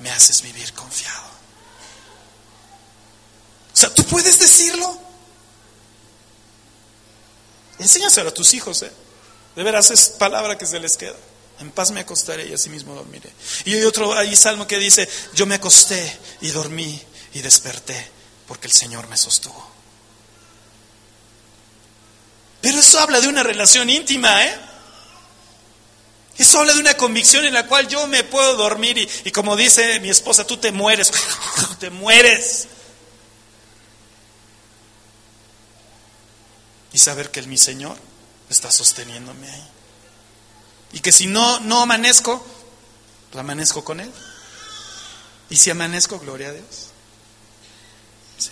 me haces vivir confiado. O sea, tú puedes decirlo. Enséñaselo a tus hijos, ¿eh? De veras es palabra que se les queda. En paz me acostaré y así mismo dormiré. Y hay otro ahí salmo que dice, yo me acosté y dormí y desperté porque el Señor me sostuvo. Pero eso habla de una relación íntima, ¿eh? Eso habla de una convicción en la cual yo me puedo dormir y, y como dice mi esposa, tú te mueres, te mueres. Y saber que el mi Señor está sosteniéndome ahí. Y que si no, no amanezco, pues amanezco con Él. Y si amanezco, gloria a Dios. Sí.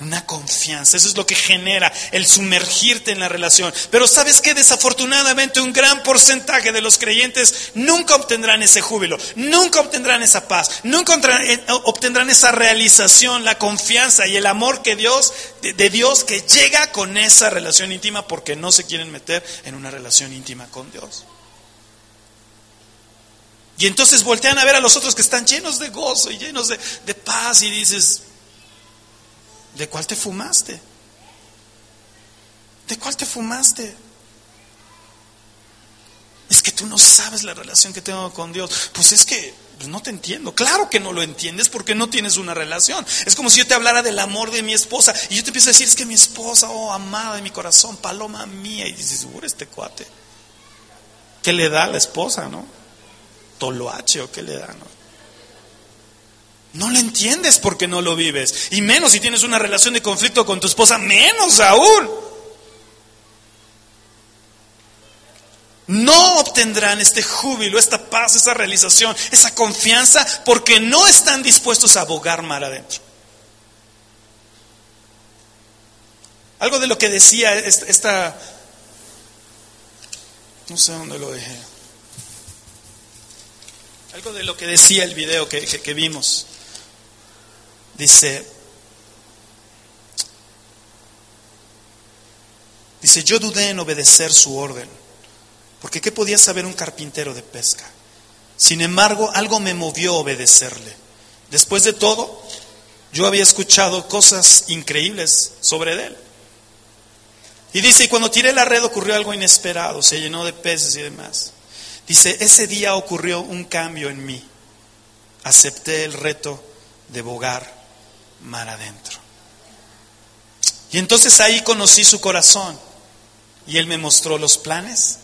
Una confianza, eso es lo que genera el sumergirte en la relación. Pero sabes que desafortunadamente un gran porcentaje de los creyentes nunca obtendrán ese júbilo, nunca obtendrán esa paz, nunca eh, obtendrán esa realización, la confianza y el amor que Dios, de Dios que llega con esa relación íntima porque no se quieren meter en una relación íntima con Dios. Y entonces voltean a ver a los otros que están llenos de gozo y llenos de, de paz y dices, ¿De cuál te fumaste? ¿De cuál te fumaste? Es que tú no sabes la relación que tengo con Dios. Pues es que no te entiendo. Claro que no lo entiendes porque no tienes una relación. Es como si yo te hablara del amor de mi esposa y yo te empiezo a decir, es que mi esposa, oh, amada de mi corazón, paloma mía. Y dices, seguro este cuate. ¿Qué le da a la esposa, no? Toloache o qué le da, no? No lo entiendes porque no lo vives. Y menos si tienes una relación de conflicto con tu esposa, menos aún. No obtendrán este júbilo, esta paz, esa realización, esa confianza, porque no están dispuestos a abogar mar adentro. Algo de lo que decía esta, no sé dónde lo dejé. Algo de lo que decía el video que vimos. Dice, dice, yo dudé en obedecer su orden, porque ¿qué podía saber un carpintero de pesca? Sin embargo, algo me movió a obedecerle. Después de todo, yo había escuchado cosas increíbles sobre él. Y dice, y cuando tiré la red ocurrió algo inesperado, se llenó de peces y demás. Dice, ese día ocurrió un cambio en mí. Acepté el reto de bogar mar adentro. Y entonces ahí conocí su corazón y él me mostró los planes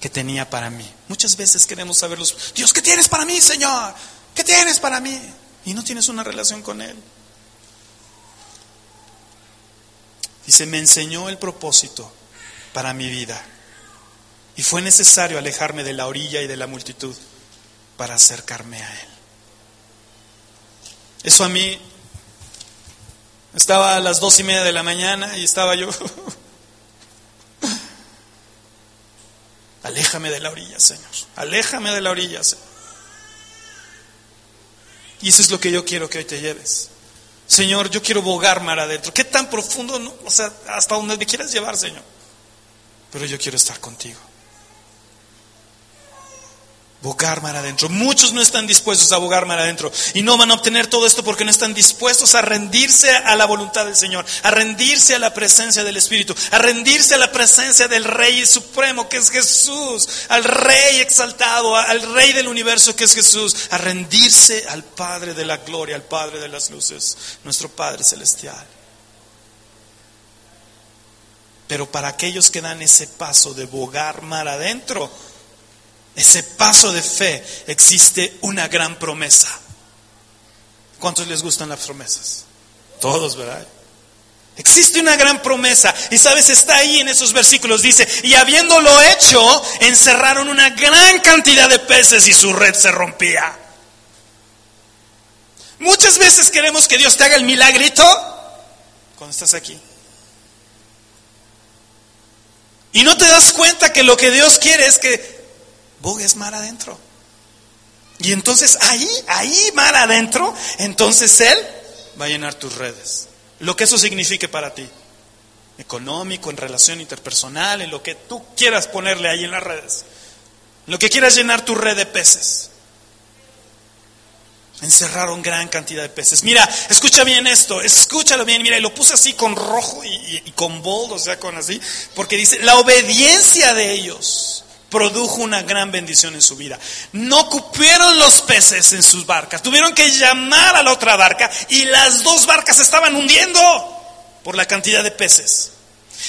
que tenía para mí. Muchas veces queremos saber los, Dios, ¿qué tienes para mí, Señor? ¿Qué tienes para mí? Y no tienes una relación con él. Dice, me enseñó el propósito para mi vida. Y fue necesario alejarme de la orilla y de la multitud para acercarme a Él. Eso a mí estaba a las dos y media de la mañana y estaba yo. Aléjame de la orilla, Señor. Aléjame de la orilla, Señor. Y eso es lo que yo quiero que hoy te lleves. Señor, yo quiero bogar mar adentro. ¿Qué tan profundo? No? O sea, hasta donde me quieras llevar, Señor. Pero yo quiero estar contigo bogar mar adentro. Muchos no están dispuestos a bogar mar adentro y no van a obtener todo esto porque no están dispuestos a rendirse a la voluntad del Señor, a rendirse a la presencia del Espíritu, a rendirse a la presencia del Rey Supremo que es Jesús, al Rey exaltado, al Rey del universo que es Jesús, a rendirse al Padre de la gloria, al Padre de las luces, nuestro Padre celestial. Pero para aquellos que dan ese paso de bogar mar adentro, ese paso de fe, existe una gran promesa. ¿Cuántos les gustan las promesas? Todos, ¿verdad? Existe una gran promesa y sabes, está ahí en esos versículos, dice, y habiéndolo hecho, encerraron una gran cantidad de peces y su red se rompía. Muchas veces queremos que Dios te haga el milagrito cuando estás aquí. Y no te das cuenta que lo que Dios quiere es que bogues mar adentro. Y entonces ahí, ahí mar adentro, entonces Él va a llenar tus redes. Lo que eso signifique para ti. Económico, en relación interpersonal, en lo que tú quieras ponerle ahí en las redes. Lo que quieras llenar tu red de peces. Encerraron gran cantidad de peces. Mira, escucha bien esto, escúchalo bien. Mira, y lo puse así con rojo y, y con bold, o sea, con así, porque dice, la obediencia de ellos produjo una gran bendición en su vida. No cupieron los peces en sus barcas, tuvieron que llamar a la otra barca y las dos barcas estaban hundiendo por la cantidad de peces.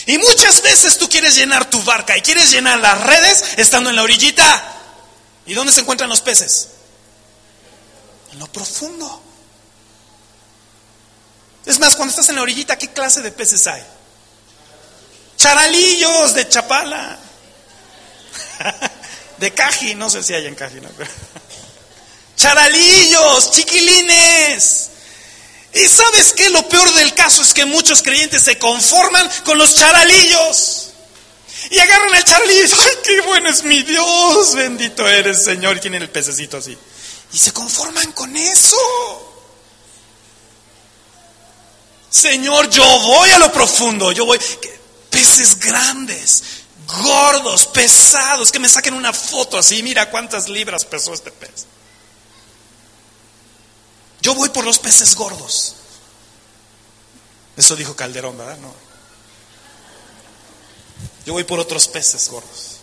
Y muchas veces tú quieres llenar tu barca y quieres llenar las redes estando en la orillita. ¿Y dónde se encuentran los peces? En lo profundo. Es más, cuando estás en la orillita, ¿qué clase de peces hay? Charalillos de chapala. de caji, no sé si hay en caji, ¿no? Charalillos, chiquilines. Y sabes qué? Lo peor del caso es que muchos creyentes se conforman con los charalillos. Y agarran el charalillo y ¡ay, qué bueno es mi Dios! Bendito eres, Señor. Y tienen el pececito así. Y se conforman con eso. Señor, yo voy a lo profundo. Yo voy. Peces grandes, gordos, pesados, que me saquen una foto así, mira cuántas libras pesó este pez. Yo voy por los peces gordos. Eso dijo Calderón, ¿verdad? No. Yo voy por otros peces gordos.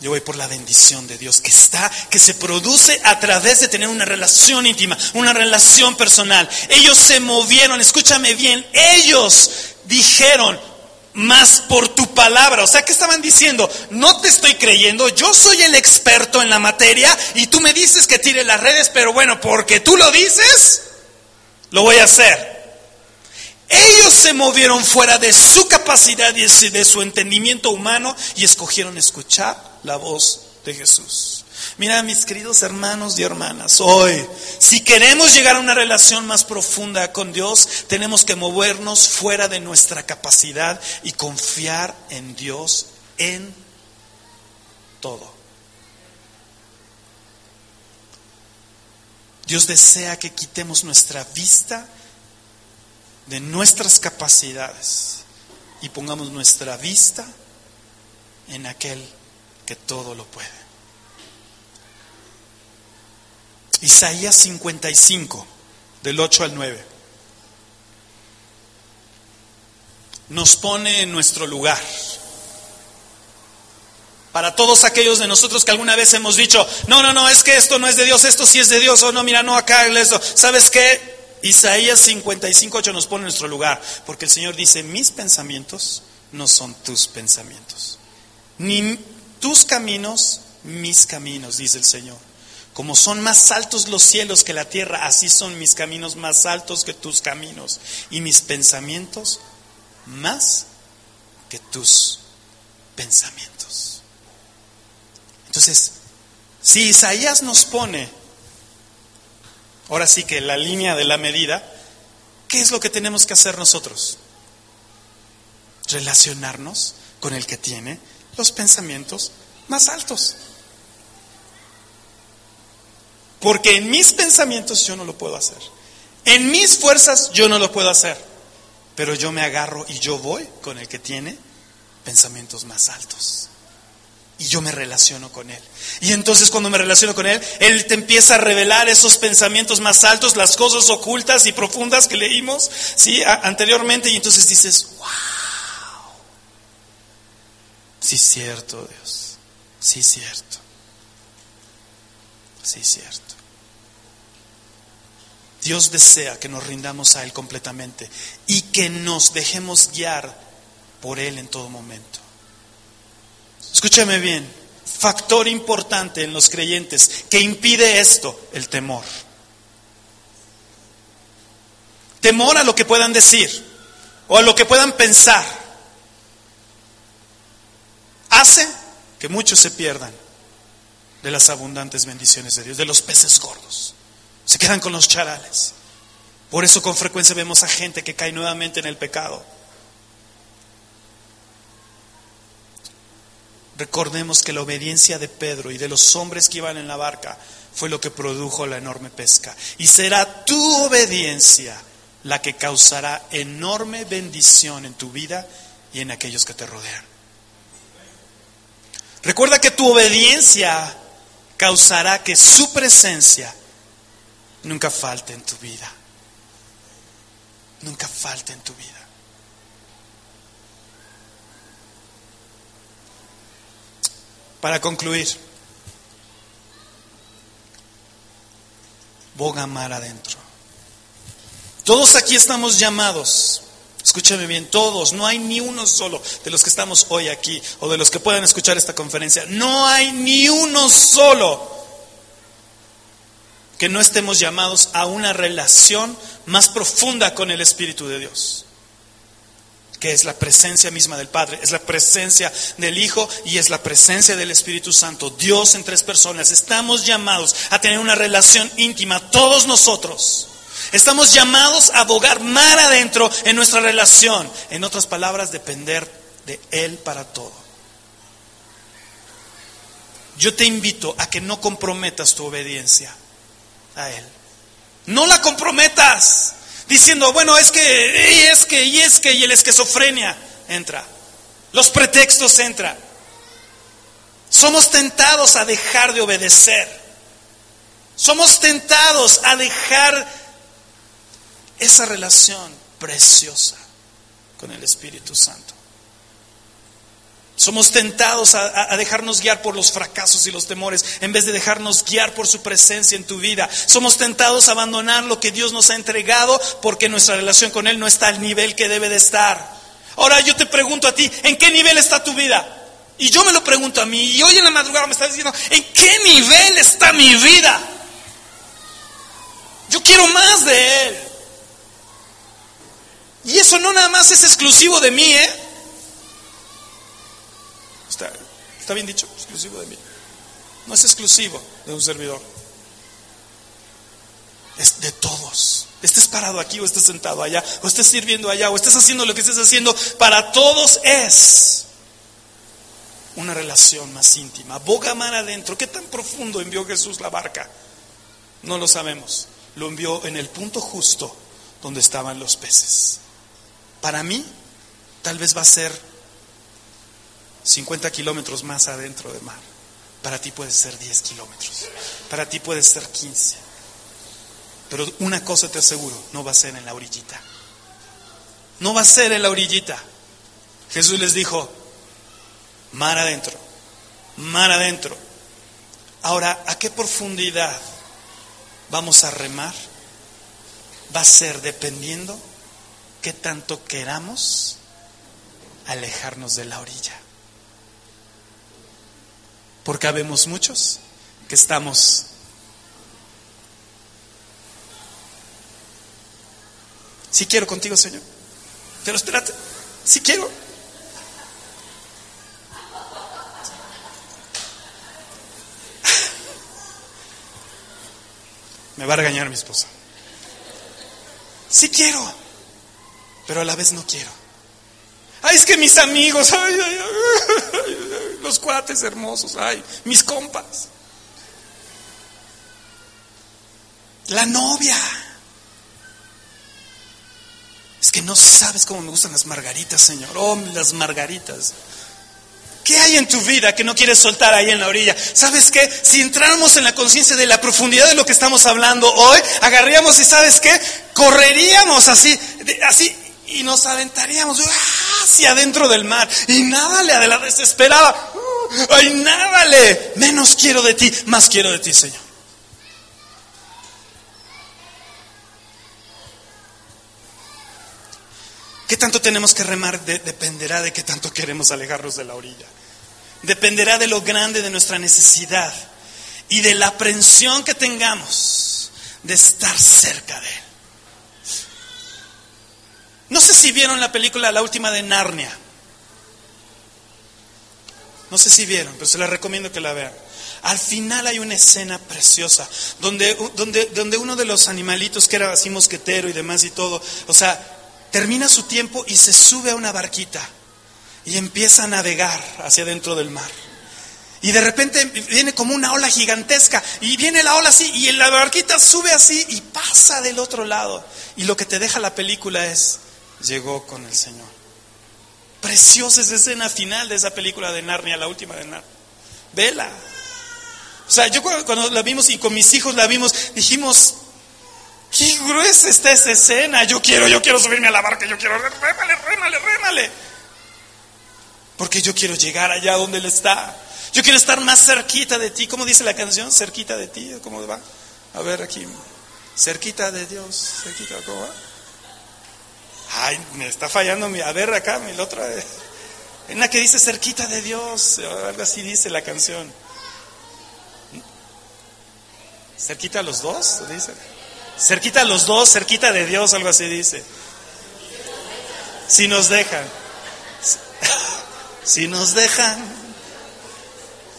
Yo voy por la bendición de Dios que está, que se produce a través de tener una relación íntima, una relación personal. Ellos se movieron, escúchame bien, ellos dijeron, más por tu palabra. O sea, que estaban diciendo? No te estoy creyendo, yo soy el experto en la materia y tú me dices que tire las redes, pero bueno, porque tú lo dices, lo voy a hacer. Ellos se movieron fuera de su capacidad y de su entendimiento humano y escogieron escuchar la voz de Jesús. Mira, mis queridos hermanos y hermanas, hoy, si queremos llegar a una relación más profunda con Dios, tenemos que movernos fuera de nuestra capacidad y confiar en Dios en todo. Dios desea que quitemos nuestra vista de nuestras capacidades y pongamos nuestra vista en aquel que todo lo puede. Isaías 55, del 8 al 9. Nos pone en nuestro lugar. Para todos aquellos de nosotros que alguna vez hemos dicho, no, no, no, es que esto no es de Dios, esto sí es de Dios, o no, mira, no, acá esto. ¿Sabes qué? Isaías 55, 8 nos pone en nuestro lugar, porque el Señor dice, mis pensamientos no son tus pensamientos, ni tus caminos, mis caminos, dice el Señor. Como son más altos los cielos que la tierra, así son mis caminos más altos que tus caminos y mis pensamientos más que tus pensamientos. Entonces, si Isaías nos pone, ahora sí que la línea de la medida, ¿qué es lo que tenemos que hacer nosotros? Relacionarnos con el que tiene los pensamientos más altos. Porque en mis pensamientos yo no lo puedo hacer. En mis fuerzas yo no lo puedo hacer. Pero yo me agarro y yo voy con el que tiene pensamientos más altos. Y yo me relaciono con Él. Y entonces cuando me relaciono con Él, Él te empieza a revelar esos pensamientos más altos, las cosas ocultas y profundas que leímos ¿sí? anteriormente. Y entonces dices, wow. Sí, cierto, Dios. Sí, cierto. Sí, cierto. Dios desea que nos rindamos a Él completamente y que nos dejemos guiar por Él en todo momento. Escúchame bien, factor importante en los creyentes que impide esto, el temor. Temor a lo que puedan decir o a lo que puedan pensar. Hace que muchos se pierdan de las abundantes bendiciones de Dios, de los peces gordos. Se quedan con los charales. Por eso con frecuencia vemos a gente que cae nuevamente en el pecado. Recordemos que la obediencia de Pedro y de los hombres que iban en la barca fue lo que produjo la enorme pesca. Y será tu obediencia la que causará enorme bendición en tu vida y en aquellos que te rodean. Recuerda que tu obediencia causará que su presencia nunca falte en tu vida. Nunca falte en tu vida. Para concluir, boga mar adentro. Todos aquí estamos llamados, escúchame bien, todos, no hay ni uno solo de los que estamos hoy aquí o de los que puedan escuchar esta conferencia, no hay ni uno solo que no estemos llamados a una relación más profunda con el Espíritu de Dios que es la presencia misma del Padre, es la presencia del Hijo y es la presencia del Espíritu Santo, Dios en tres personas. Estamos llamados a tener una relación íntima, todos nosotros. Estamos llamados a abogar mar adentro en nuestra relación. En otras palabras, depender de Él para todo. Yo te invito a que no comprometas tu obediencia a Él. No la comprometas diciendo, bueno, es que, y es que, y es que, y el esquizofrenia entra. Los pretextos entran. Somos tentados a dejar de obedecer. Somos tentados a dejar esa relación preciosa con el Espíritu Santo. Somos tentados a, dejarnos guiar por los fracasos y los temores en vez de dejarnos guiar por su presencia en tu vida. Somos tentados a abandonar lo que Dios nos ha entregado porque nuestra relación con Él no está al nivel que debe de estar. Ahora yo te pregunto a ti, ¿en qué nivel está tu vida? Y yo me lo pregunto a mí, y hoy en la madrugada me está diciendo, ¿en qué nivel está mi vida? Yo quiero más de Él. Y eso no nada más es exclusivo de mí, ¿eh? Está, bien dicho, exclusivo de mí. No es exclusivo de un servidor. Es de todos. Estés parado aquí o estés sentado allá, o estés sirviendo allá, o estés haciendo lo que estés haciendo, para todos es una relación más íntima. Boga mar adentro. ¿Qué tan profundo envió Jesús la barca? No lo sabemos. Lo envió en el punto justo donde estaban los peces. Para mí, tal vez va a ser 50 kilómetros más adentro de mar. Para ti puede ser 10 kilómetros. Para ti puede ser 15. Pero una cosa te aseguro, no va a ser en la orillita. No va a ser en la orillita. Jesús les dijo, mar adentro, mar adentro. Ahora, ¿a qué profundidad vamos a remar? Va a ser dependiendo tanto queramos alejarnos de la orilla. Porque habemos muchos que estamos Si quiero contigo, Señor. Pero espérate, si quiero. Me va a regañar mi esposa. Si quiero, pero a la vez no quiero. Ay, es que mis amigos, ay, ay, los cuates hermosos, ay, mis compas. La novia. Es que no sabes cómo me gustan las margaritas, Señor. Oh, las margaritas. ¿Qué hay en tu vida que no quieres soltar ahí en la orilla? ¿Sabes qué? Si entráramos en la conciencia de la profundidad de lo que estamos hablando hoy, agarraríamos y ¿sabes qué? Correríamos así, así y nos aventaríamos hacia adentro del mar. Y nada le de la desesperada. Ay, nada le. Menos quiero de ti, más quiero de ti, Señor. ¿Qué tanto tenemos que remar? dependerá de qué tanto queremos alejarnos de la orilla. Dependerá de lo grande de nuestra necesidad y de la aprensión que tengamos de estar cerca de Él. No sé si vieron la película La última de Narnia. No sé si vieron, pero se la recomiendo que la vean. Al final hay una escena preciosa donde, donde, donde uno de los animalitos que era así mosquetero y demás y todo, o sea, termina su tiempo y se sube a una barquita y empieza a navegar hacia dentro del mar. Y de repente viene como una ola gigantesca y viene la ola así y la barquita sube así y pasa del otro lado. Y lo que te deja la película es, llegó con el Señor. Preciosa esa escena final de esa película de Narnia, la última de Narnia. Vela. O sea, yo cuando la vimos y con mis hijos la vimos, dijimos, Qué gruesa está esa escena. Yo quiero, yo quiero subirme a la barca, yo quiero, rémale, rémale, rémale. Porque yo quiero llegar allá donde Él está. Yo quiero estar más cerquita de ti. ¿Cómo dice la canción? Cerquita de ti. ¿Cómo va? A ver aquí. Cerquita de Dios. Cerquita, ¿cómo va? Ay, me está fallando mi. A ver acá, mi otra. En la que dice cerquita de Dios. Algo así dice la canción. ¿Cerquita a los dos? Dice. Cerquita a los dos, cerquita de Dios, algo así dice. Si nos dejan. Si nos dejan.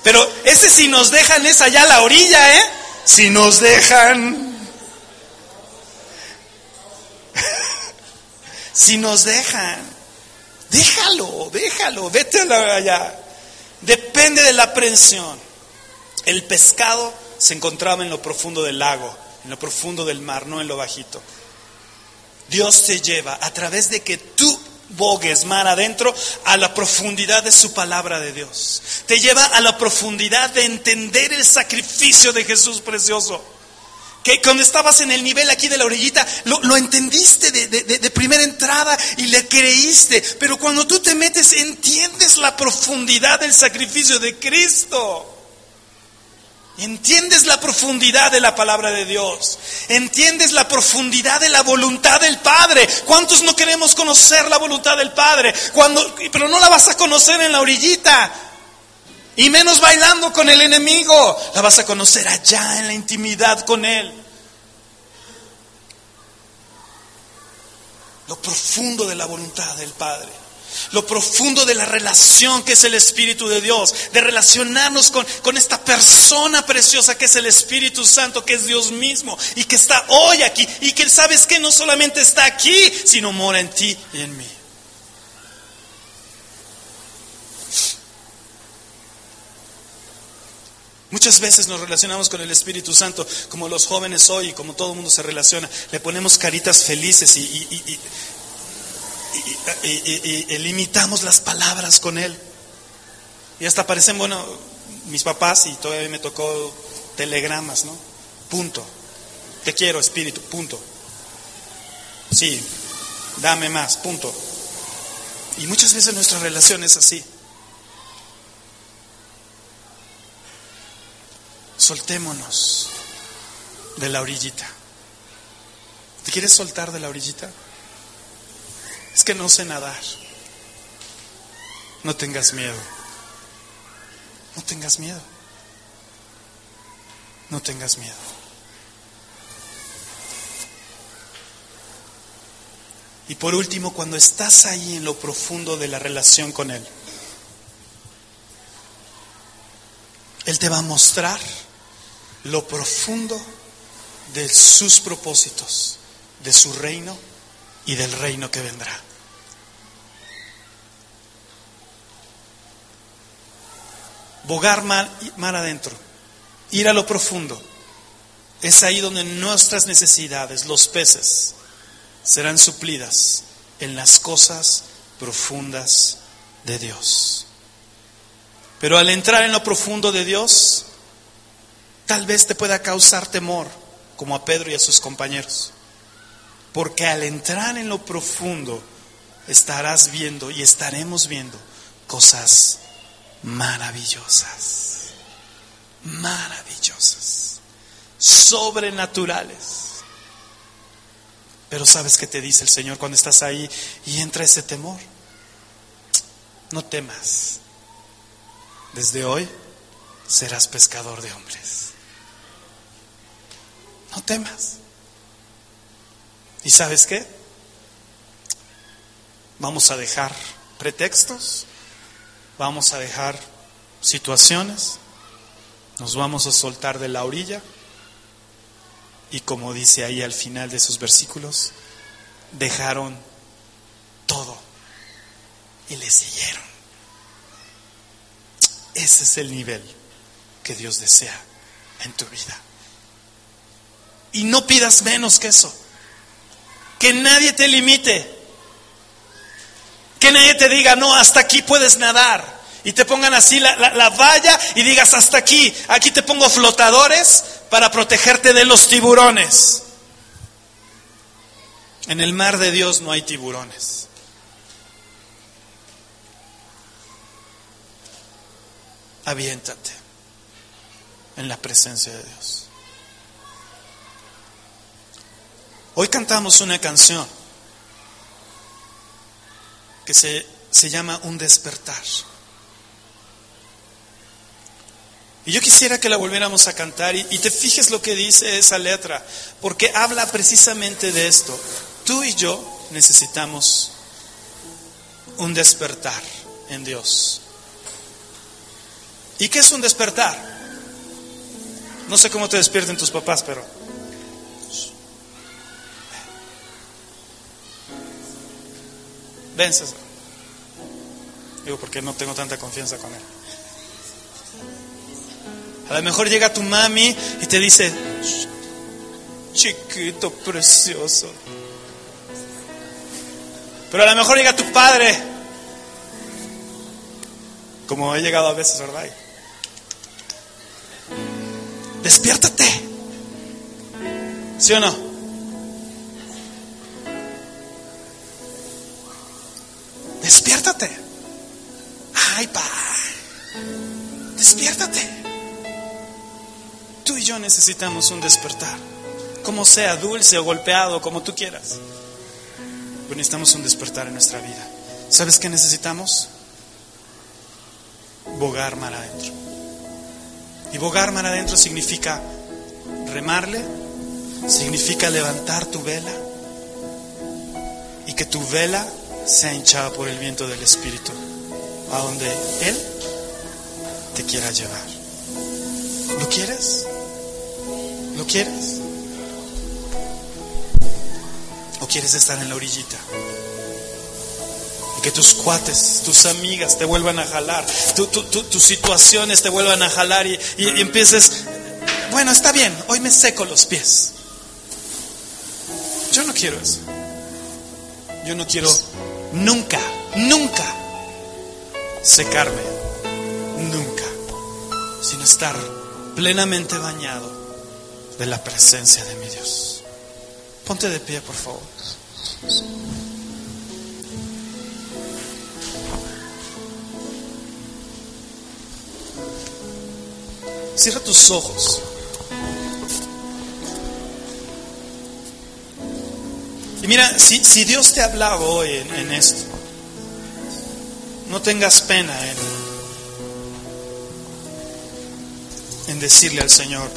Pero ese si nos dejan es allá a la orilla, ¿eh? Si nos dejan. Si nos dejan. Déjalo, déjalo, vete allá. Depende de la aprehensión. El pescado se encontraba en lo profundo del lago en lo profundo del mar, no en lo bajito. Dios te lleva a través de que tú bogues mar adentro a la profundidad de su palabra de Dios. Te lleva a la profundidad de entender el sacrificio de Jesús precioso. Que cuando estabas en el nivel aquí de la orillita, lo, entendiste de, de primera entrada y le creíste. Pero cuando tú te metes, entiendes la profundidad del sacrificio de Cristo. Entiendes la profundidad de la palabra de Dios. Entiendes la profundidad de la voluntad del Padre. ¿Cuántos no queremos conocer la voluntad del Padre? Cuando, pero no la vas a conocer en la orillita. Y menos bailando con el enemigo. La vas a conocer allá en la intimidad con Él. Lo profundo de la voluntad del Padre lo profundo de la relación que es el Espíritu de Dios, de relacionarnos con, con, esta persona preciosa que es el Espíritu Santo, que es Dios mismo y que está hoy aquí y que sabes que no solamente está aquí, sino mora en ti y en mí. Muchas veces nos relacionamos con el Espíritu Santo como los jóvenes hoy, como todo el mundo se relaciona. Le ponemos caritas felices y, limitamos las palabras con Él. Y hasta parecen, bueno, mis papás y todavía me tocó telegramas, ¿no? Punto. Te quiero, espíritu, punto. Sí, dame más, punto. Y muchas veces nuestra relación es así. Soltémonos de la orillita. ¿Te quieres soltar de la orillita? Es que no sé nadar. No tengas miedo. No tengas miedo. No tengas miedo. Y por último, cuando estás ahí en lo profundo de la relación con Él, Él te va a mostrar lo profundo de sus propósitos, de su reino y del reino que vendrá. bogar mar, mar adentro, ir a lo profundo, Es ahí donde nuestras necesidades, los peces, serán suplidas en las cosas profundas de Dios. Pero al entrar en lo profundo de Dios, tal vez te pueda causar temor, como a Pedro y a sus compañeros. Porque al entrar en lo profundo, estarás viendo y estaremos viendo cosas maravillosas, maravillosas, sobrenaturales. Pero ¿sabes qué te dice el Señor cuando estás ahí y entra ese temor? No temas. Desde hoy serás pescador de hombres. No temas. ¿Y sabes qué? Vamos a dejar pretextos, vamos a dejar situaciones, nos vamos a soltar de la orilla y como dice ahí al final de esos versículos, dejaron todo y le siguieron. Ese es el nivel que Dios desea en tu vida. Y no pidas menos que eso. Que nadie te limite. Que nadie te diga, no, hasta aquí puedes nadar. Y te pongan así la, la, valla y digas, hasta aquí, aquí te pongo flotadores para protegerte de los tiburones. En el mar de Dios no hay tiburones. Aviéntate en la presencia de Dios. Hoy cantamos una canción que se, se llama Un despertar. Y yo quisiera que la volviéramos a cantar y, y, te fijes lo que dice esa letra, porque habla precisamente de esto. Tú y yo necesitamos un despertar en Dios. ¿Y qué es un despertar? No sé cómo te despierten tus papás, pero... Ven. Digo, porque no tengo tanta confianza con él. A lo mejor llega tu mami y te dice, chiquito, precioso. Pero a lo mejor llega tu padre, como he llegado a veces, ¿verdad? Despiértate. ¿Sí o no? Despiértate. Ay, pa. Despiértate. Tú y yo necesitamos un despertar. Como sea, dulce o golpeado, como tú quieras. Pero necesitamos un despertar en nuestra vida. ¿Sabes qué necesitamos? Bogar mar adentro. Y bogar mar adentro significa remarle, significa levantar tu vela y que tu vela sea hinchada por el viento del Espíritu, a donde Él te quiera llevar. ¿Lo quieres? ¿Lo quieres? ¿O quieres estar en la orillita? Y que tus cuates, tus amigas te vuelvan a jalar, tus situaciones te vuelvan a jalar y empieces, bueno, está bien, hoy me seco los pies. Yo no quiero eso. Yo no quiero nunca, nunca secarme, nunca, sino estar plenamente bañado de la presencia de mi Dios. Ponte de pie, por favor. Cierra tus ojos. Y mira, si, si Dios te ha hablado hoy en, en esto, no tengas pena en, en decirle al Señor,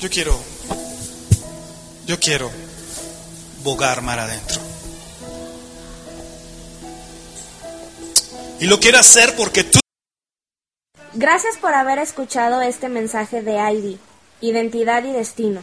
yo quiero, yo quiero bogar mar adentro. Y lo quiero hacer porque tú... Gracias por haber escuchado este mensaje de ID, Identidad y Destino,